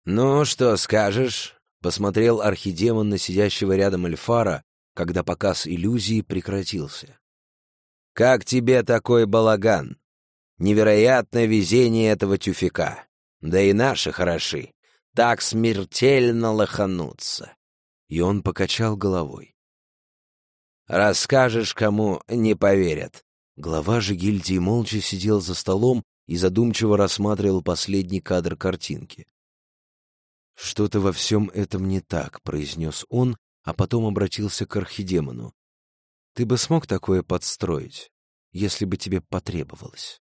«Ну, что скажешь?» — посмотрел архидемон на сидящего рядом Эльфара, когда показ иллюзии прекратился. «Как тебе такой балаган? Невероятное везение этого тюфика. Да и наши хороши. Так смертельно лохануться». И он покачал головой. «Расскажешь, кому не поверят». Глава же гильдии молча сидел за столом и задумчиво рассматривал последний кадр картинки. «Что-то во всем этом не так», — произнес он, а потом обратился к архидемону. «Ты бы смог такое подстроить, если бы тебе потребовалось?»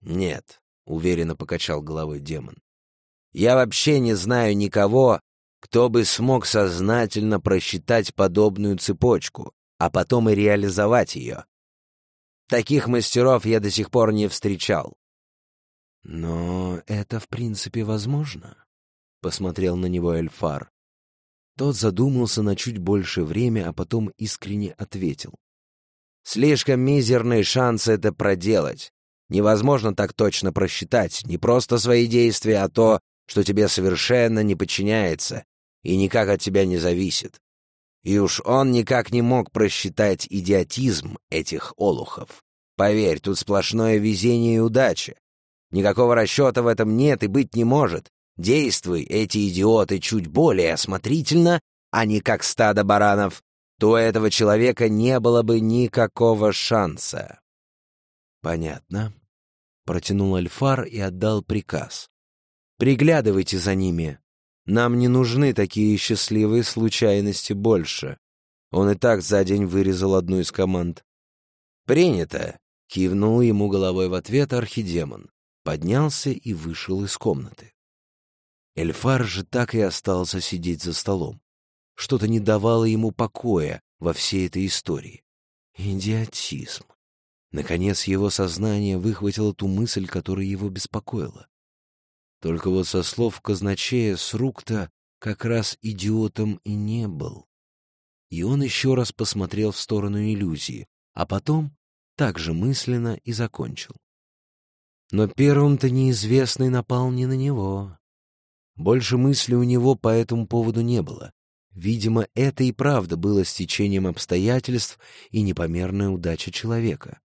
«Нет», — уверенно покачал головой демон. «Я вообще не знаю никого, кто бы смог сознательно просчитать подобную цепочку, а потом и реализовать ее. Таких мастеров я до сих пор не встречал». «Но это, в принципе, возможно», — посмотрел на него Эльфар. Тот задумался на чуть больше время, а потом искренне ответил. «Слишком мизерный шанс это проделать. Невозможно так точно просчитать не просто свои действия, а то, что тебе совершенно не подчиняется и никак от тебя не зависит. И уж он никак не мог просчитать идиотизм этих олухов. Поверь, тут сплошное везение и удача. Никакого расчета в этом нет и быть не может. Действуй, эти идиоты, чуть более осмотрительно, а не как стадо баранов, то у этого человека не было бы никакого шанса. «Понятно», — протянул Альфар и отдал приказ. «Приглядывайте за ними. Нам не нужны такие счастливые случайности больше». Он и так за день вырезал одну из команд. «Принято», — кивнул ему головой в ответ архидемон, поднялся и вышел из комнаты. Эльфар же так и остался сидеть за столом. Что-то не давало ему покоя во всей этой истории. Идиотизм. Наконец его сознание выхватило ту мысль, которая его беспокоила. Только вот со слов казначея Срукта как раз идиотом и не был. И он еще раз посмотрел в сторону иллюзии, а потом также мысленно и закончил. Но первым-то неизвестный напал не на него, больше мысли у него по этому поводу не было. Видимо, это и правда было стечением обстоятельств и непомерная удача человека.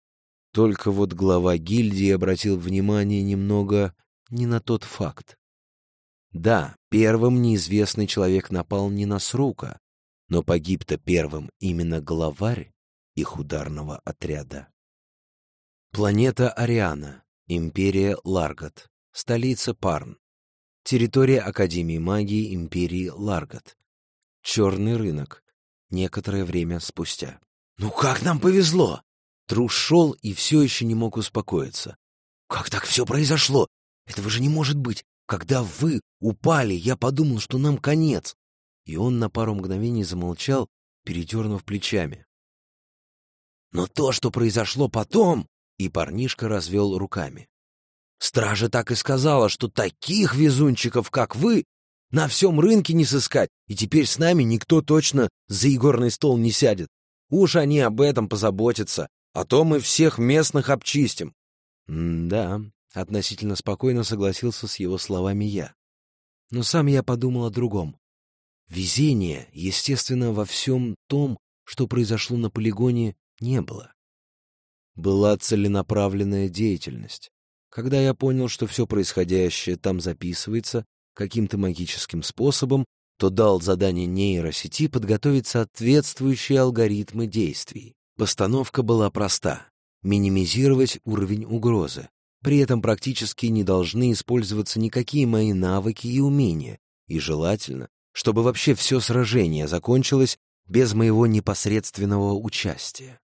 Только вот глава гильдии обратил внимание немного не на тот факт. Да, первым неизвестный человек напал не на Срука, но погиб-то первым именно главарь их ударного отряда. Планета Ариана, Империя Ларгат, столица Парн, Территория Академии магии Империи Ларгат. Черный рынок. Некоторое время спустя. «Ну как нам повезло!» Трус шел и все еще не мог успокоиться. «Как так все произошло? Этого же не может быть! Когда вы упали, я подумал, что нам конец!» И он на пару мгновений замолчал, передернув плечами. «Но то, что произошло потом...» И парнишка развел руками. Стража так и сказала, что таких везунчиков, как вы, на всем рынке не сыскать, и теперь с нами никто точно за игорный стол не сядет. Уж они об этом позаботятся, а то мы всех местных обчистим. Да, относительно спокойно согласился с его словами я. Но сам я подумал о другом. Везения, естественно, во всем том, что произошло на полигоне, не было. Была целенаправленная деятельность. Когда я понял, что все происходящее там записывается каким-то магическим способом, то дал задание нейросети подготовить соответствующие алгоритмы действий. Постановка была проста — минимизировать уровень угрозы. При этом практически не должны использоваться никакие мои навыки и умения, и желательно, чтобы вообще все сражение закончилось без моего непосредственного участия.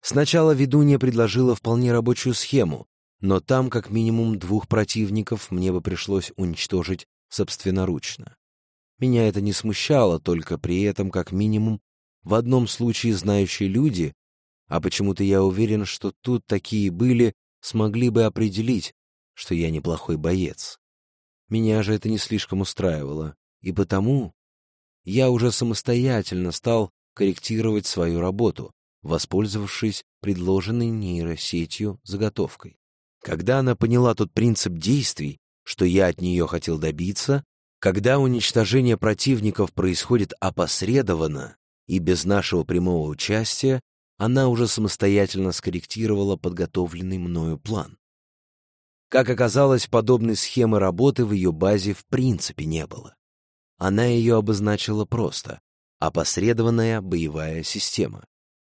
Сначала ведунья предложила вполне рабочую схему, но там как минимум двух противников мне бы пришлось уничтожить собственноручно. Меня это не смущало, только при этом как минимум в одном случае знающие люди, а почему-то я уверен, что тут такие были, смогли бы определить, что я неплохой боец. Меня же это не слишком устраивало, и потому я уже самостоятельно стал корректировать свою работу, воспользовавшись предложенной нейросетью заготовкой. Когда она поняла тот принцип действий, что я от нее хотел добиться, когда уничтожение противников происходит опосредованно и без нашего прямого участия, она уже самостоятельно скорректировала подготовленный мною план. Как оказалось, подобной схемы работы в ее базе в принципе не было. Она ее обозначила просто — опосредованная боевая система.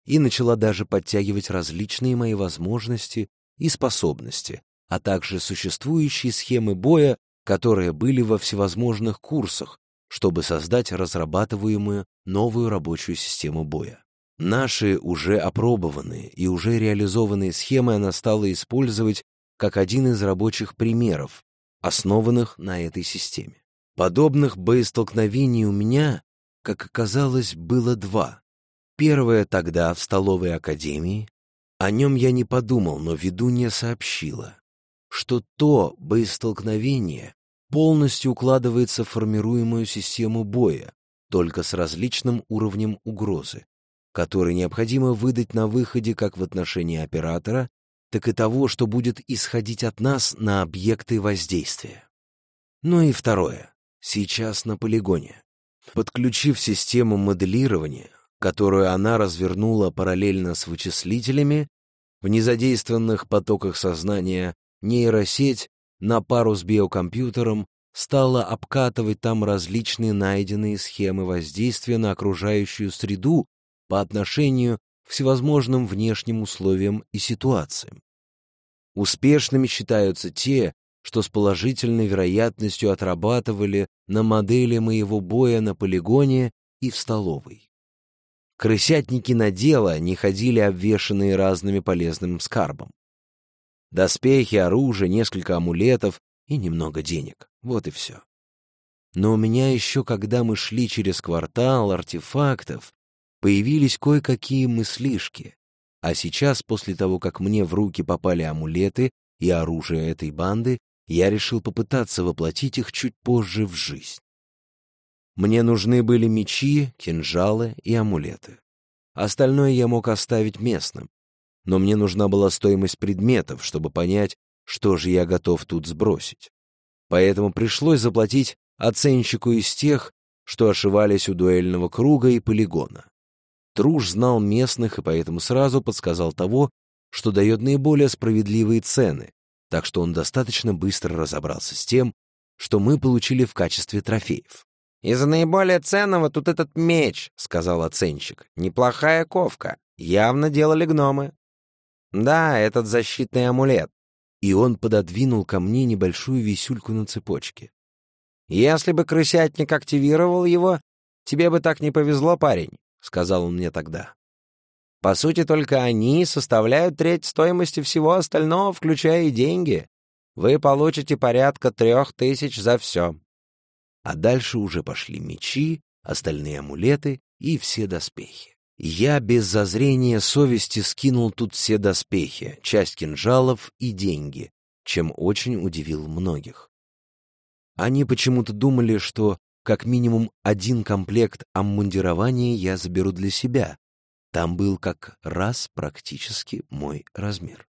И начала даже подтягивать различные мои возможности и способности, а также существующие схемы боя, которые были во всевозможных курсах, чтобы создать разрабатываемую новую рабочую систему боя. Наши уже опробованные и уже реализованные схемы она стала использовать как один из рабочих примеров, основанных на этой системе. Подобных боестолкновений у меня, как оказалось, было два. Первое тогда в столовой академии. О нем я не подумал, но ведунья сообщила, что то боестолкновение полностью укладывается в формируемую систему боя, только с различным уровнем угрозы, который необходимо выдать на выходе как в отношении оператора, так и того, что будет исходить от нас на объекты воздействия. Ну и второе. Сейчас на полигоне. Подключив систему моделирования, которую она развернула параллельно с вычислителями, в незадействованных потоках сознания нейросеть на пару с биокомпьютером стала обкатывать там различные найденные схемы воздействия на окружающую среду по отношению к всевозможным внешним условиям и ситуациям. Успешными считаются те, что с положительной вероятностью отрабатывали на модели моего боя на полигоне и в столовой. Крысятники на дело не ходили обвешанные разными полезным скарбом. Доспехи, оружие, несколько амулетов и немного денег. Вот и все. Но у меня еще, когда мы шли через квартал артефактов, появились кое-какие мыслишки. А сейчас, после того, как мне в руки попали амулеты и оружие этой банды, я решил попытаться воплотить их чуть позже в жизнь. Мне нужны были мечи, кинжалы и амулеты. Остальное я мог оставить местным. Но мне нужна была стоимость предметов, чтобы понять, что же я готов тут сбросить. Поэтому пришлось заплатить оценщику из тех, что ошивались у дуэльного круга и полигона. Труш знал местных и поэтому сразу подсказал того, что дает наиболее справедливые цены, так что он достаточно быстро разобрался с тем, что мы получили в качестве трофеев. «Из наиболее ценного тут этот меч», — сказал оценщик. «Неплохая ковка. Явно делали гномы». «Да, этот защитный амулет». И он пододвинул ко мне небольшую висюльку на цепочке. «Если бы крысятник активировал его, тебе бы так не повезло, парень. — сказал он мне тогда. «По сути, только они составляют треть стоимости всего остального, включая и деньги. Вы получите порядка трех тысяч за все». А дальше уже пошли мечи, остальные амулеты и все доспехи. Я без зазрения совести скинул тут все доспехи, часть кинжалов и деньги, чем очень удивил многих. Они почему-то думали, что как минимум один комплект обмундирования я заберу для себя. Там был как раз практически мой размер.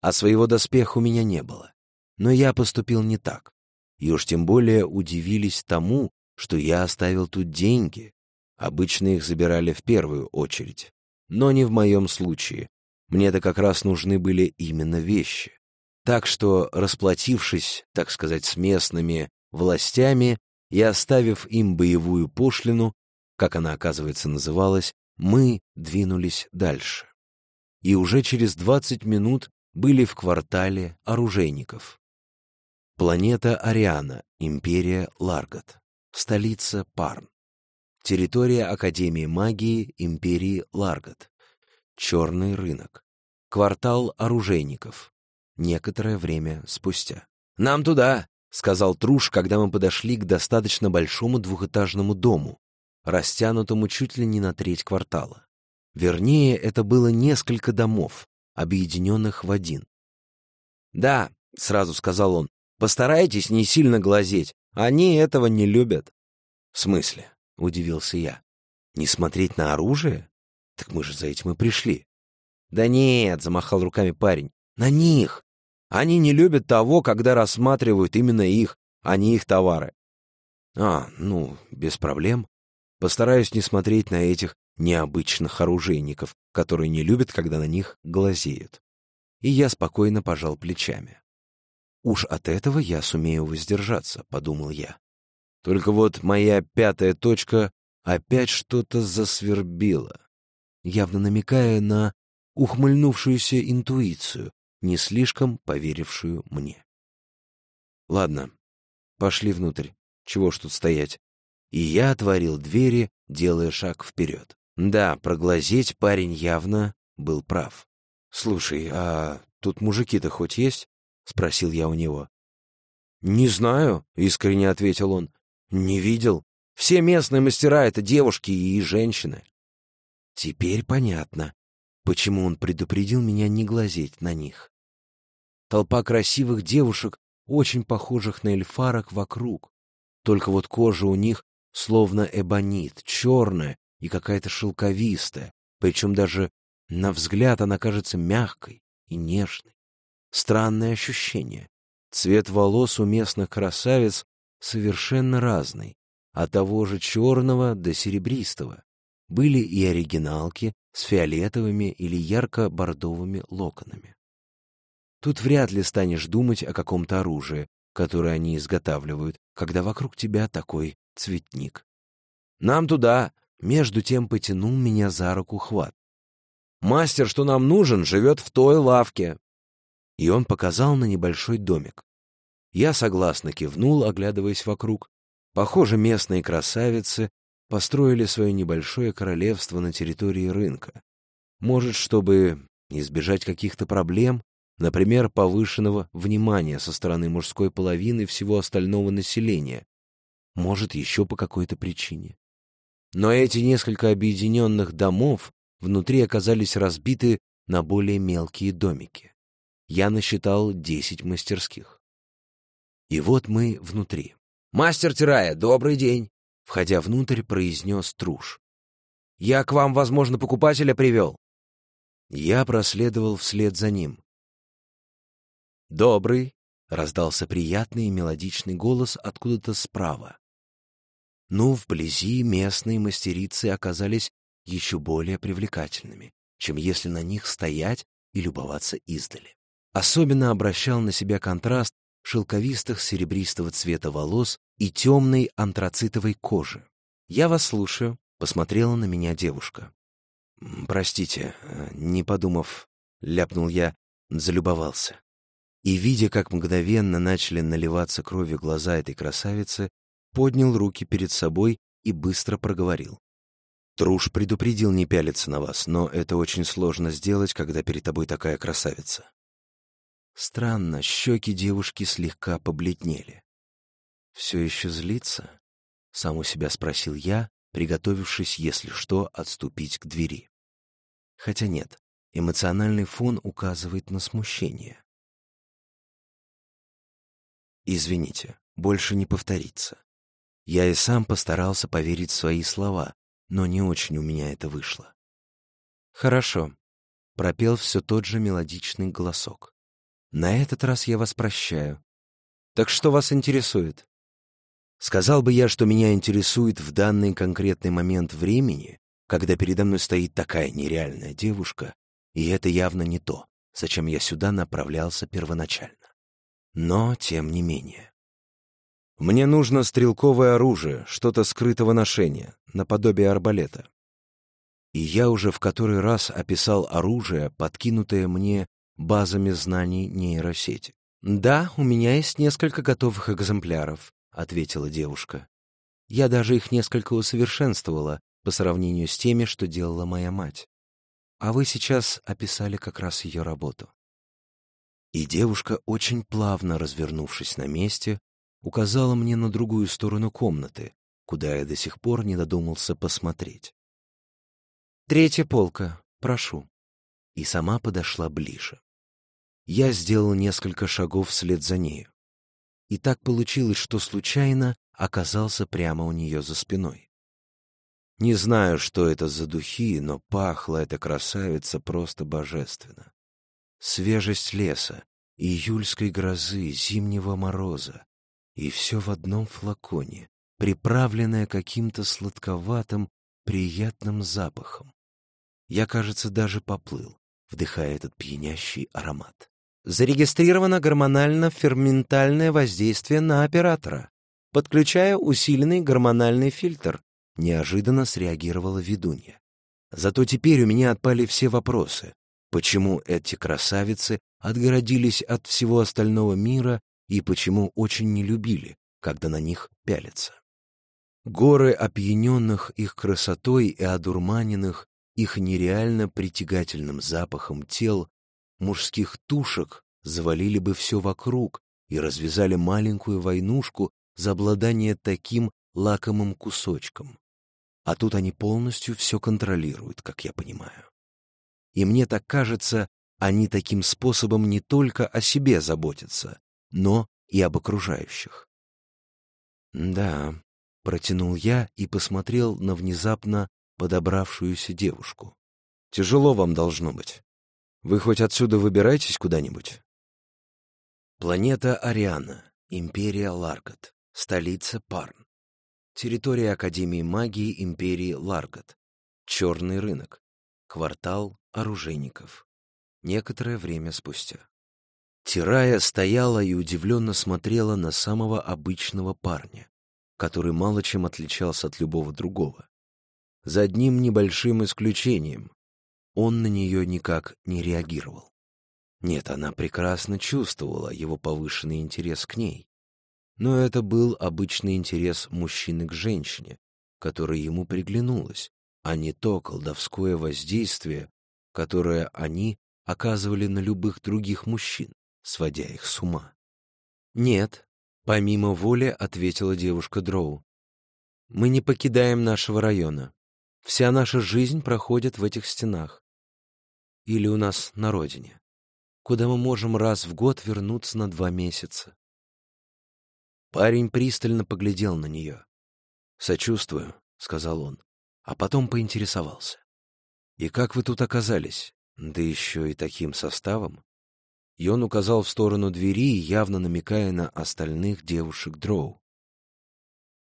А своего доспеха у меня не было. Но я поступил не так. И уж тем более удивились тому, что я оставил тут деньги. Обычно их забирали в первую очередь. Но не в моем случае. Мне-то как раз нужны были именно вещи. Так что, расплатившись, так сказать, с местными властями, и оставив им боевую пошлину, как она, оказывается, называлась, мы двинулись дальше. И уже через 20 минут были в квартале оружейников. Планета Ариана, империя Ларгат, столица Парн. Территория Академии магии империи Ларгат. Черный рынок. Квартал оружейников. Некоторое время спустя. «Нам туда!» — сказал Труш, когда мы подошли к достаточно большому двухэтажному дому, растянутому чуть ли не на треть квартала. Вернее, это было несколько домов, объединенных в один. «Да», — сразу сказал он, — «постарайтесь не сильно глазеть, они этого не любят». «В смысле?» — удивился я. «Не смотреть на оружие? Так мы же за этим и пришли». «Да нет», — замахал руками парень, — «на них. Они не любят того, когда рассматривают именно их, а не их товары». «А, ну, без проблем. Постараюсь не смотреть на этих необычных оружейников, которые не любят, когда на них глазеют». И я спокойно пожал плечами. «Уж от этого я сумею воздержаться», — подумал я. Только вот моя пятая точка опять что-то засвербила, явно намекая на ухмыльнувшуюся интуицию, не слишком поверившую мне. Ладно, пошли внутрь. Чего ж тут стоять? И я отворил двери, делая шаг вперед. Да, проглазеть парень явно был прав. «Слушай, а тут мужики-то хоть есть?» — спросил я у него. «Не знаю», — искренне ответил он. «Не видел. Все местные мастера — это девушки и женщины». Теперь понятно, почему он предупредил меня не глазеть на них. Толпа красивых девушек, очень похожих на эльфарок, вокруг. Только вот кожа у них словно эбонит, черная и какая-то шелковистая, причем даже на взгляд она кажется мягкой и нежной. Странное ощущение. Цвет волос у местных красавиц совершенно разный, от того же черного до серебристого. Были и оригиналки с фиолетовыми или ярко-бордовыми локонами. Тут вряд ли станешь думать о каком-то оружии, которое они изготавливают, когда вокруг тебя такой цветник. «Нам туда!» — между тем потянул меня за руку хват. «Мастер, что нам нужен, живет в той лавке!» И он показал на небольшой домик. Я согласно кивнул, оглядываясь вокруг. Похоже, местные красавицы построили свое небольшое королевство на территории рынка. Может, чтобы избежать каких-то проблем, например, повышенного внимания со стороны мужской половины всего остального населения. Может, еще по какой-то причине. Но эти несколько объединенных домов внутри оказались разбиты на более мелкие домики. Я насчитал десять мастерских. И вот мы внутри. «Мастер Тирая, добрый день!» Входя внутрь, произнес Труш. «Я к вам, возможно, покупателя привел». Я проследовал вслед за ним. «Добрый!» — раздался приятный и мелодичный голос откуда-то справа. Ну, вблизи местные мастерицы оказались еще более привлекательными, чем если на них стоять и любоваться издали. Особенно обращал на себя контраст шелковистых серебристого цвета волос и темной антрацитовой кожи. «Я вас слушаю», — посмотрела на меня девушка. «Простите, не подумав», — ляпнул я, залюбовался. И, видя, как мгновенно начали наливаться кровью глаза этой красавицы, поднял руки перед собой и быстро проговорил. Труш предупредил не пялиться на вас, но это очень сложно сделать, когда перед тобой такая красавица. Странно, щеки девушки слегка побледнели. «Все еще злится?» — сам у себя спросил я, приготовившись, если что, отступить к двери. Хотя нет, эмоциональный фон указывает на смущение. Извините, больше не повторится. Я и сам постарался поверить в свои слова, но не очень у меня это вышло. «Хорошо», — пропел все тот же мелодичный голосок. На этот раз я вас прощаю. Так что вас интересует? Сказал бы я, что меня интересует в данный конкретный момент времени, когда передо мной стоит такая нереальная девушка, и это явно не то, зачем я сюда направлялся первоначально. Но, тем не менее. Мне нужно стрелковое оружие, что-то скрытого ношения, наподобие арбалета. И я уже в который раз описал оружие, подкинутое мне базами знаний нейросети. «Да, у меня есть несколько готовых экземпляров», — ответила девушка. «Я даже их несколько усовершенствовала по сравнению с теми, что делала моя мать. А вы сейчас описали как раз ее работу». И девушка, очень плавно развернувшись на месте, указала мне на другую сторону комнаты, куда я до сих пор не додумался посмотреть. «Третья полка, прошу». И сама подошла ближе. Я сделал несколько шагов вслед за нею. И так получилось, что случайно оказался прямо у нее за спиной. Не знаю, что это за духи, но пахла эта красавица просто божественно. Свежесть леса, июльской грозы, зимнего мороза. И все в одном флаконе, приправленное каким-то сладковатым, приятным запахом. Я, кажется, даже поплыл, вдыхая этот пьянящий аромат. Зарегистрировано гормонально-ферментальное воздействие на оператора. Подключая усиленный гормональный фильтр, неожиданно среагировала ведунья. Зато теперь у меня отпали все вопросы. Почему эти красавицы отгородились от всего остального мира и почему очень не любили, когда на них пялятся? Горы опьяненных их красотой и одурманенных их нереально притягательным запахом тел мужских тушек завалили бы все вокруг и развязали маленькую войнушку за обладание таким лакомым кусочком. А тут они полностью все контролируют, как я понимаю. И мне так кажется, они таким способом не только о себе заботятся, но и об окружающих. Да, протянул я и посмотрел на внезапно подобравшуюся девушку. «Тяжело вам должно быть. Вы хоть отсюда выбираетесь куда-нибудь?» Планета Ариана, Империя Ларгат, столица Парн. Территория Академии магии Империи Ларгат. Черный рынок. Квартал оружейников. Некоторое время спустя. Тирая стояла и удивленно смотрела на самого обычного парня, который мало чем отличался от любого другого за одним небольшим исключением. Он на нее никак не реагировал. Нет, она прекрасно чувствовала его повышенный интерес к ней. Но это был обычный интерес мужчины к женщине, которая ему приглянулась, а не то колдовское воздействие, которое они оказывали на любых других мужчин, сводя их с ума. «Нет», — помимо воли ответила девушка Дроу. «Мы не покидаем нашего района. Вся наша жизнь проходит в этих стенах. Или у нас на родине, куда мы можем раз в год вернуться на два месяца. Парень пристально поглядел на нее. «Сочувствую», — сказал он, а потом поинтересовался. «И как вы тут оказались? Да еще и таким составом?» И он указал в сторону двери, явно намекая на остальных девушек Дроу.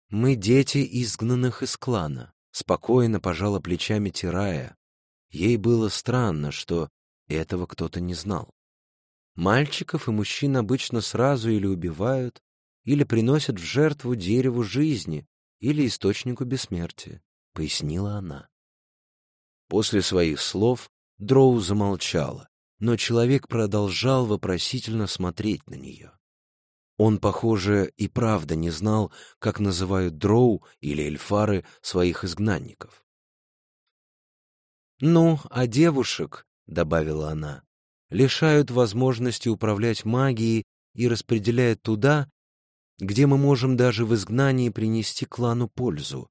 «Мы дети изгнанных из клана спокойно пожала плечами Тирая. Ей было странно, что этого кто-то не знал. Мальчиков и мужчин обычно сразу или убивают, или приносят в жертву дереву жизни или источнику бессмертия, — пояснила она. После своих слов Дроу замолчала, но человек продолжал вопросительно смотреть на нее. Он, похоже, и правда не знал, как называют дроу или эльфары своих изгнанников. «Ну, а девушек, — добавила она, — лишают возможности управлять магией и распределяют туда, где мы можем даже в изгнании принести клану пользу.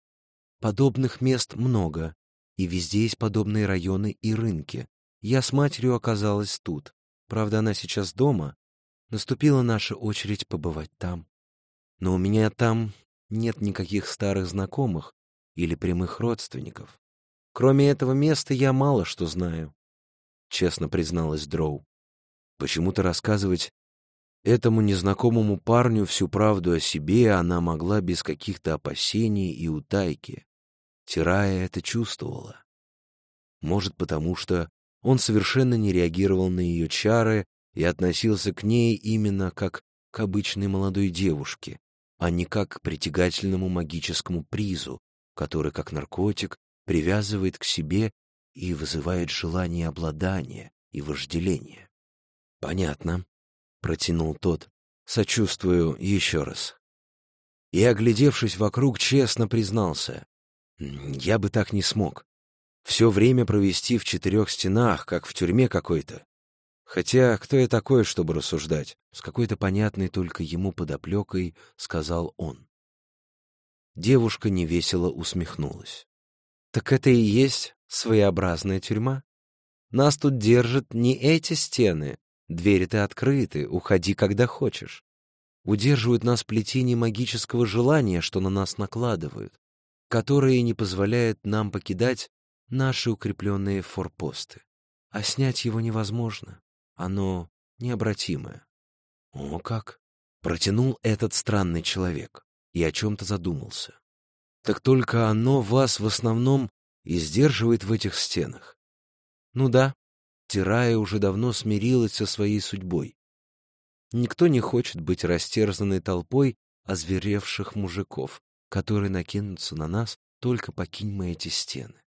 Подобных мест много, и везде есть подобные районы и рынки. Я с матерью оказалась тут. Правда, она сейчас дома, Наступила наша очередь побывать там. Но у меня там нет никаких старых знакомых или прямых родственников. Кроме этого места я мало что знаю, — честно призналась Дроу. Почему-то рассказывать этому незнакомому парню всю правду о себе она могла без каких-то опасений и утайки. Тирая это чувствовала. Может, потому что он совершенно не реагировал на ее чары и относился к ней именно как к обычной молодой девушке, а не как к притягательному магическому призу, который, как наркотик, привязывает к себе и вызывает желание обладания и вожделения. «Понятно», — протянул тот, — «сочувствую еще раз». И, оглядевшись вокруг, честно признался, «Я бы так не смог. Все время провести в четырех стенах, как в тюрьме какой-то, Хотя, кто я такой, чтобы рассуждать? С какой-то понятной только ему подоплекой сказал он. Девушка невесело усмехнулась. «Так это и есть своеобразная тюрьма? Нас тут держат не эти стены. Двери-то открыты, уходи, когда хочешь. Удерживают нас плетение магического желания, что на нас накладывают. которые не позволяют нам покидать наши укрепленные форпосты. А снять его невозможно. Оно необратимое. О, как! Протянул этот странный человек и о чем-то задумался. Так только оно вас в основном и сдерживает в этих стенах. Ну да, Тирая уже давно смирилась со своей судьбой. Никто не хочет быть растерзанной толпой озверевших мужиков, которые накинутся на нас, только покинь мы эти стены.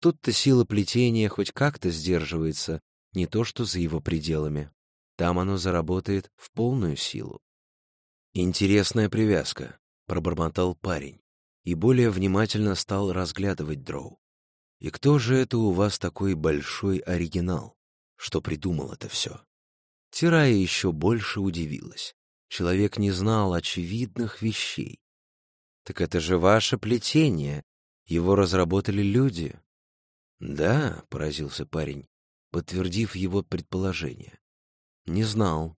Тут-то сила плетения хоть как-то сдерживается, не то что за его пределами. Там оно заработает в полную силу. «Интересная привязка», — пробормотал парень, и более внимательно стал разглядывать дроу. «И кто же это у вас такой большой оригинал, что придумал это все?» Тирая еще больше удивилась. Человек не знал очевидных вещей. «Так это же ваше плетение. Его разработали люди». «Да», — поразился парень, подтвердив его предположение. «Не знал.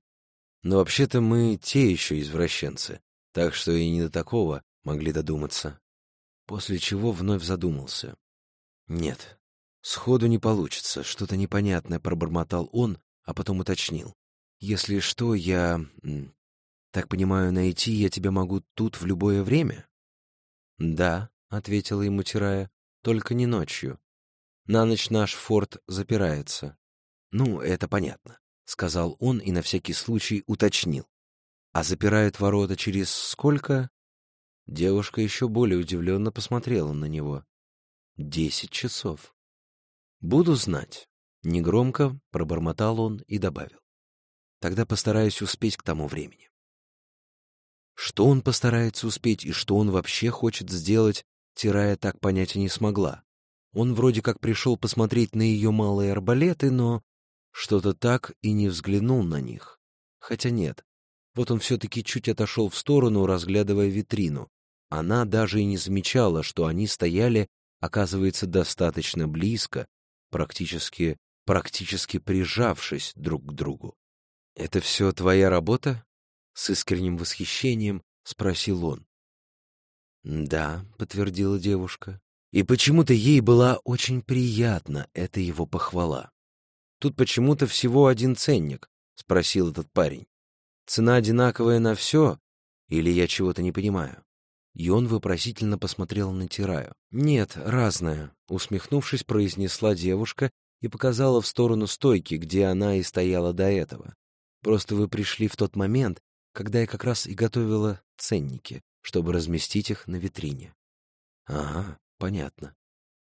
Но вообще-то мы те еще извращенцы, так что и не до такого могли додуматься». После чего вновь задумался. «Нет, сходу не получится, что-то непонятное пробормотал он, а потом уточнил. Если что, я... Так понимаю, найти я тебя могу тут в любое время?» «Да», — ответила ему Тирая, — «только не ночью. На ночь наш форт запирается». «Ну, это понятно», — сказал он и на всякий случай уточнил. «А запирают ворота через сколько?» Девушка еще более удивленно посмотрела на него. «Десять часов». «Буду знать», — негромко пробормотал он и добавил. «Тогда постараюсь успеть к тому времени». Что он постарается успеть и что он вообще хочет сделать, Тирая так понять не смогла. Он вроде как пришел посмотреть на ее малые арбалеты, но что-то так и не взглянул на них. Хотя нет, вот он все-таки чуть отошел в сторону, разглядывая витрину. Она даже и не замечала, что они стояли, оказывается, достаточно близко, практически, практически прижавшись друг к другу. «Это все твоя работа?» С искренним восхищением спросил он. «Да», — подтвердила девушка. И почему-то ей была очень приятна эта его похвала. «Тут почему-то всего один ценник», — спросил этот парень. «Цена одинаковая на все? Или я чего-то не понимаю?» И он вопросительно посмотрел на Тираю. «Нет, разная», — усмехнувшись, произнесла девушка и показала в сторону стойки, где она и стояла до этого. «Просто вы пришли в тот момент, когда я как раз и готовила ценники, чтобы разместить их на витрине. Ага, понятно.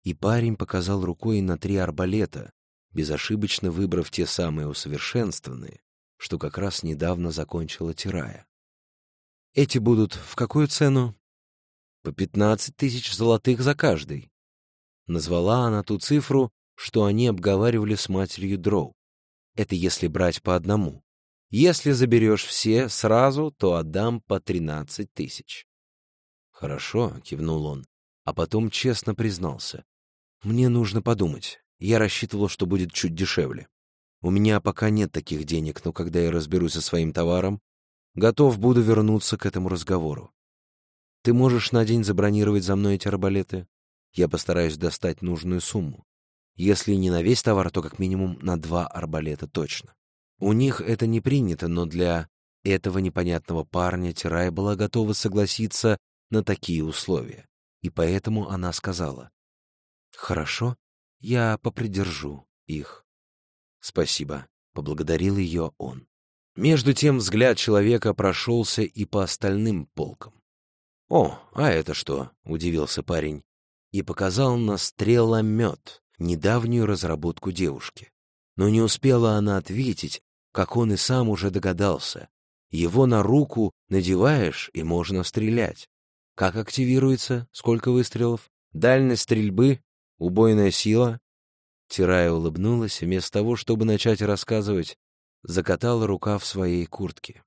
И парень показал рукой на три арбалета, безошибочно выбрав те самые усовершенствованные, что как раз недавно закончила Тирая. Эти будут в какую цену? По пятнадцать тысяч золотых за каждый. Назвала она ту цифру, что они обговаривали с матерью Дроу. Это если брать по одному. Если заберешь все сразу, то отдам по тринадцать тысяч. Хорошо, кивнул он, а потом честно признался. Мне нужно подумать. Я рассчитывал, что будет чуть дешевле. У меня пока нет таких денег, но когда я разберусь со своим товаром, готов буду вернуться к этому разговору. Ты можешь на день забронировать за мной эти арбалеты? Я постараюсь достать нужную сумму. Если не на весь товар, то как минимум на два арбалета точно. У них это не принято, но для этого непонятного парня Тирай была готова согласиться на такие условия. И поэтому она сказала, «Хорошо, я попридержу их». «Спасибо», — поблагодарил ее он. Между тем взгляд человека прошелся и по остальным полкам. «О, а это что?» — удивился парень. И показал на стреломет, недавнюю разработку девушки. Но не успела она ответить, как он и сам уже догадался. Его на руку надеваешь, и можно стрелять. Как активируется? Сколько выстрелов? Дальность стрельбы? Убойная сила? Тирая улыбнулась, вместо того, чтобы начать рассказывать, закатала рука в своей куртке.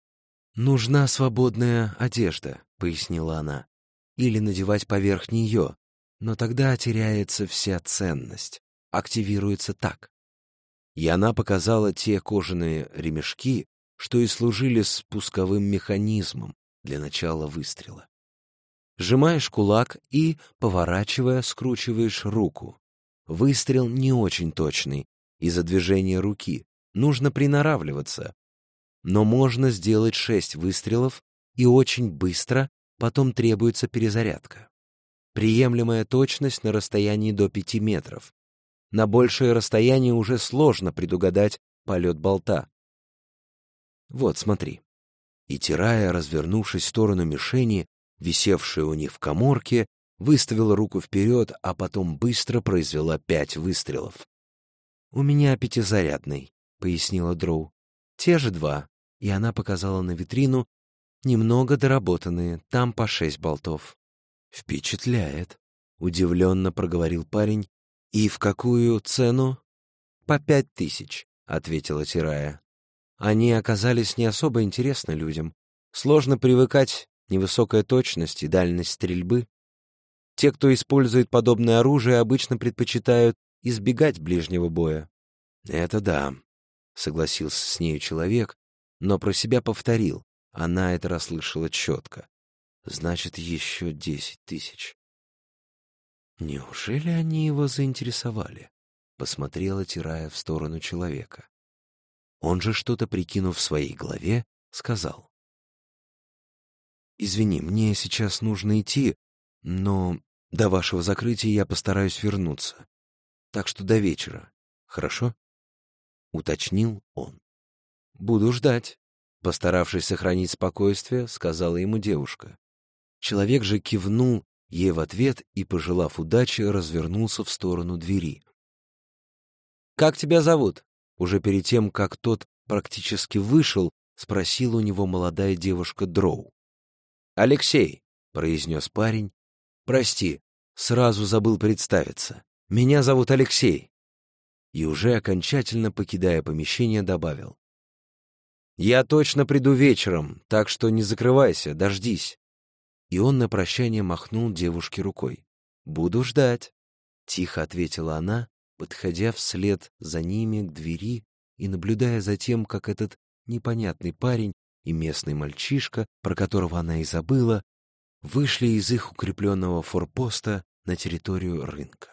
«Нужна свободная одежда», — пояснила она, — «или надевать поверх нее, но тогда теряется вся ценность. Активируется так и она показала те кожаные ремешки, что и служили спусковым механизмом для начала выстрела. Сжимаешь кулак и, поворачивая, скручиваешь руку. Выстрел не очень точный из-за движения руки. Нужно приноравливаться. Но можно сделать шесть выстрелов и очень быстро, потом требуется перезарядка. Приемлемая точность на расстоянии до 5 метров. На большее расстояние уже сложно предугадать полет болта. Вот, смотри. И Тирая, развернувшись в сторону мишени, висевшей у них в коморке, выставила руку вперед, а потом быстро произвела пять выстрелов. «У меня пятизарядный», — пояснила Дроу. «Те же два», — и она показала на витрину, немного доработанные, там по шесть болтов. «Впечатляет», — удивленно проговорил парень. «И в какую цену?» «По пять тысяч», — ответила Тирая. Они оказались не особо интересны людям. Сложно привыкать невысокая точность и дальность стрельбы. Те, кто использует подобное оружие, обычно предпочитают избегать ближнего боя. «Это да», — согласился с нею человек, но про себя повторил. Она это расслышала четко. «Значит, еще десять тысяч». «Неужели они его заинтересовали?» — посмотрела, тирая в сторону человека. Он же, что-то прикинув в своей голове, сказал. «Извини, мне сейчас нужно идти, но до вашего закрытия я постараюсь вернуться. Так что до вечера, хорошо?» Уточнил он. «Буду ждать», — постаравшись сохранить спокойствие, сказала ему девушка. Человек же кивнул ей в ответ и, пожелав удачи, развернулся в сторону двери. «Как тебя зовут?» Уже перед тем, как тот практически вышел, спросила у него молодая девушка Дроу. «Алексей», — произнес парень, — «прости, сразу забыл представиться. Меня зовут Алексей». И уже окончательно покидая помещение, добавил. «Я точно приду вечером, так что не закрывайся, дождись». И он на прощание махнул девушке рукой. «Буду ждать», — тихо ответила она, подходя вслед за ними к двери и наблюдая за тем, как этот непонятный парень и местный мальчишка, про которого она и забыла, вышли из их укрепленного форпоста на территорию рынка.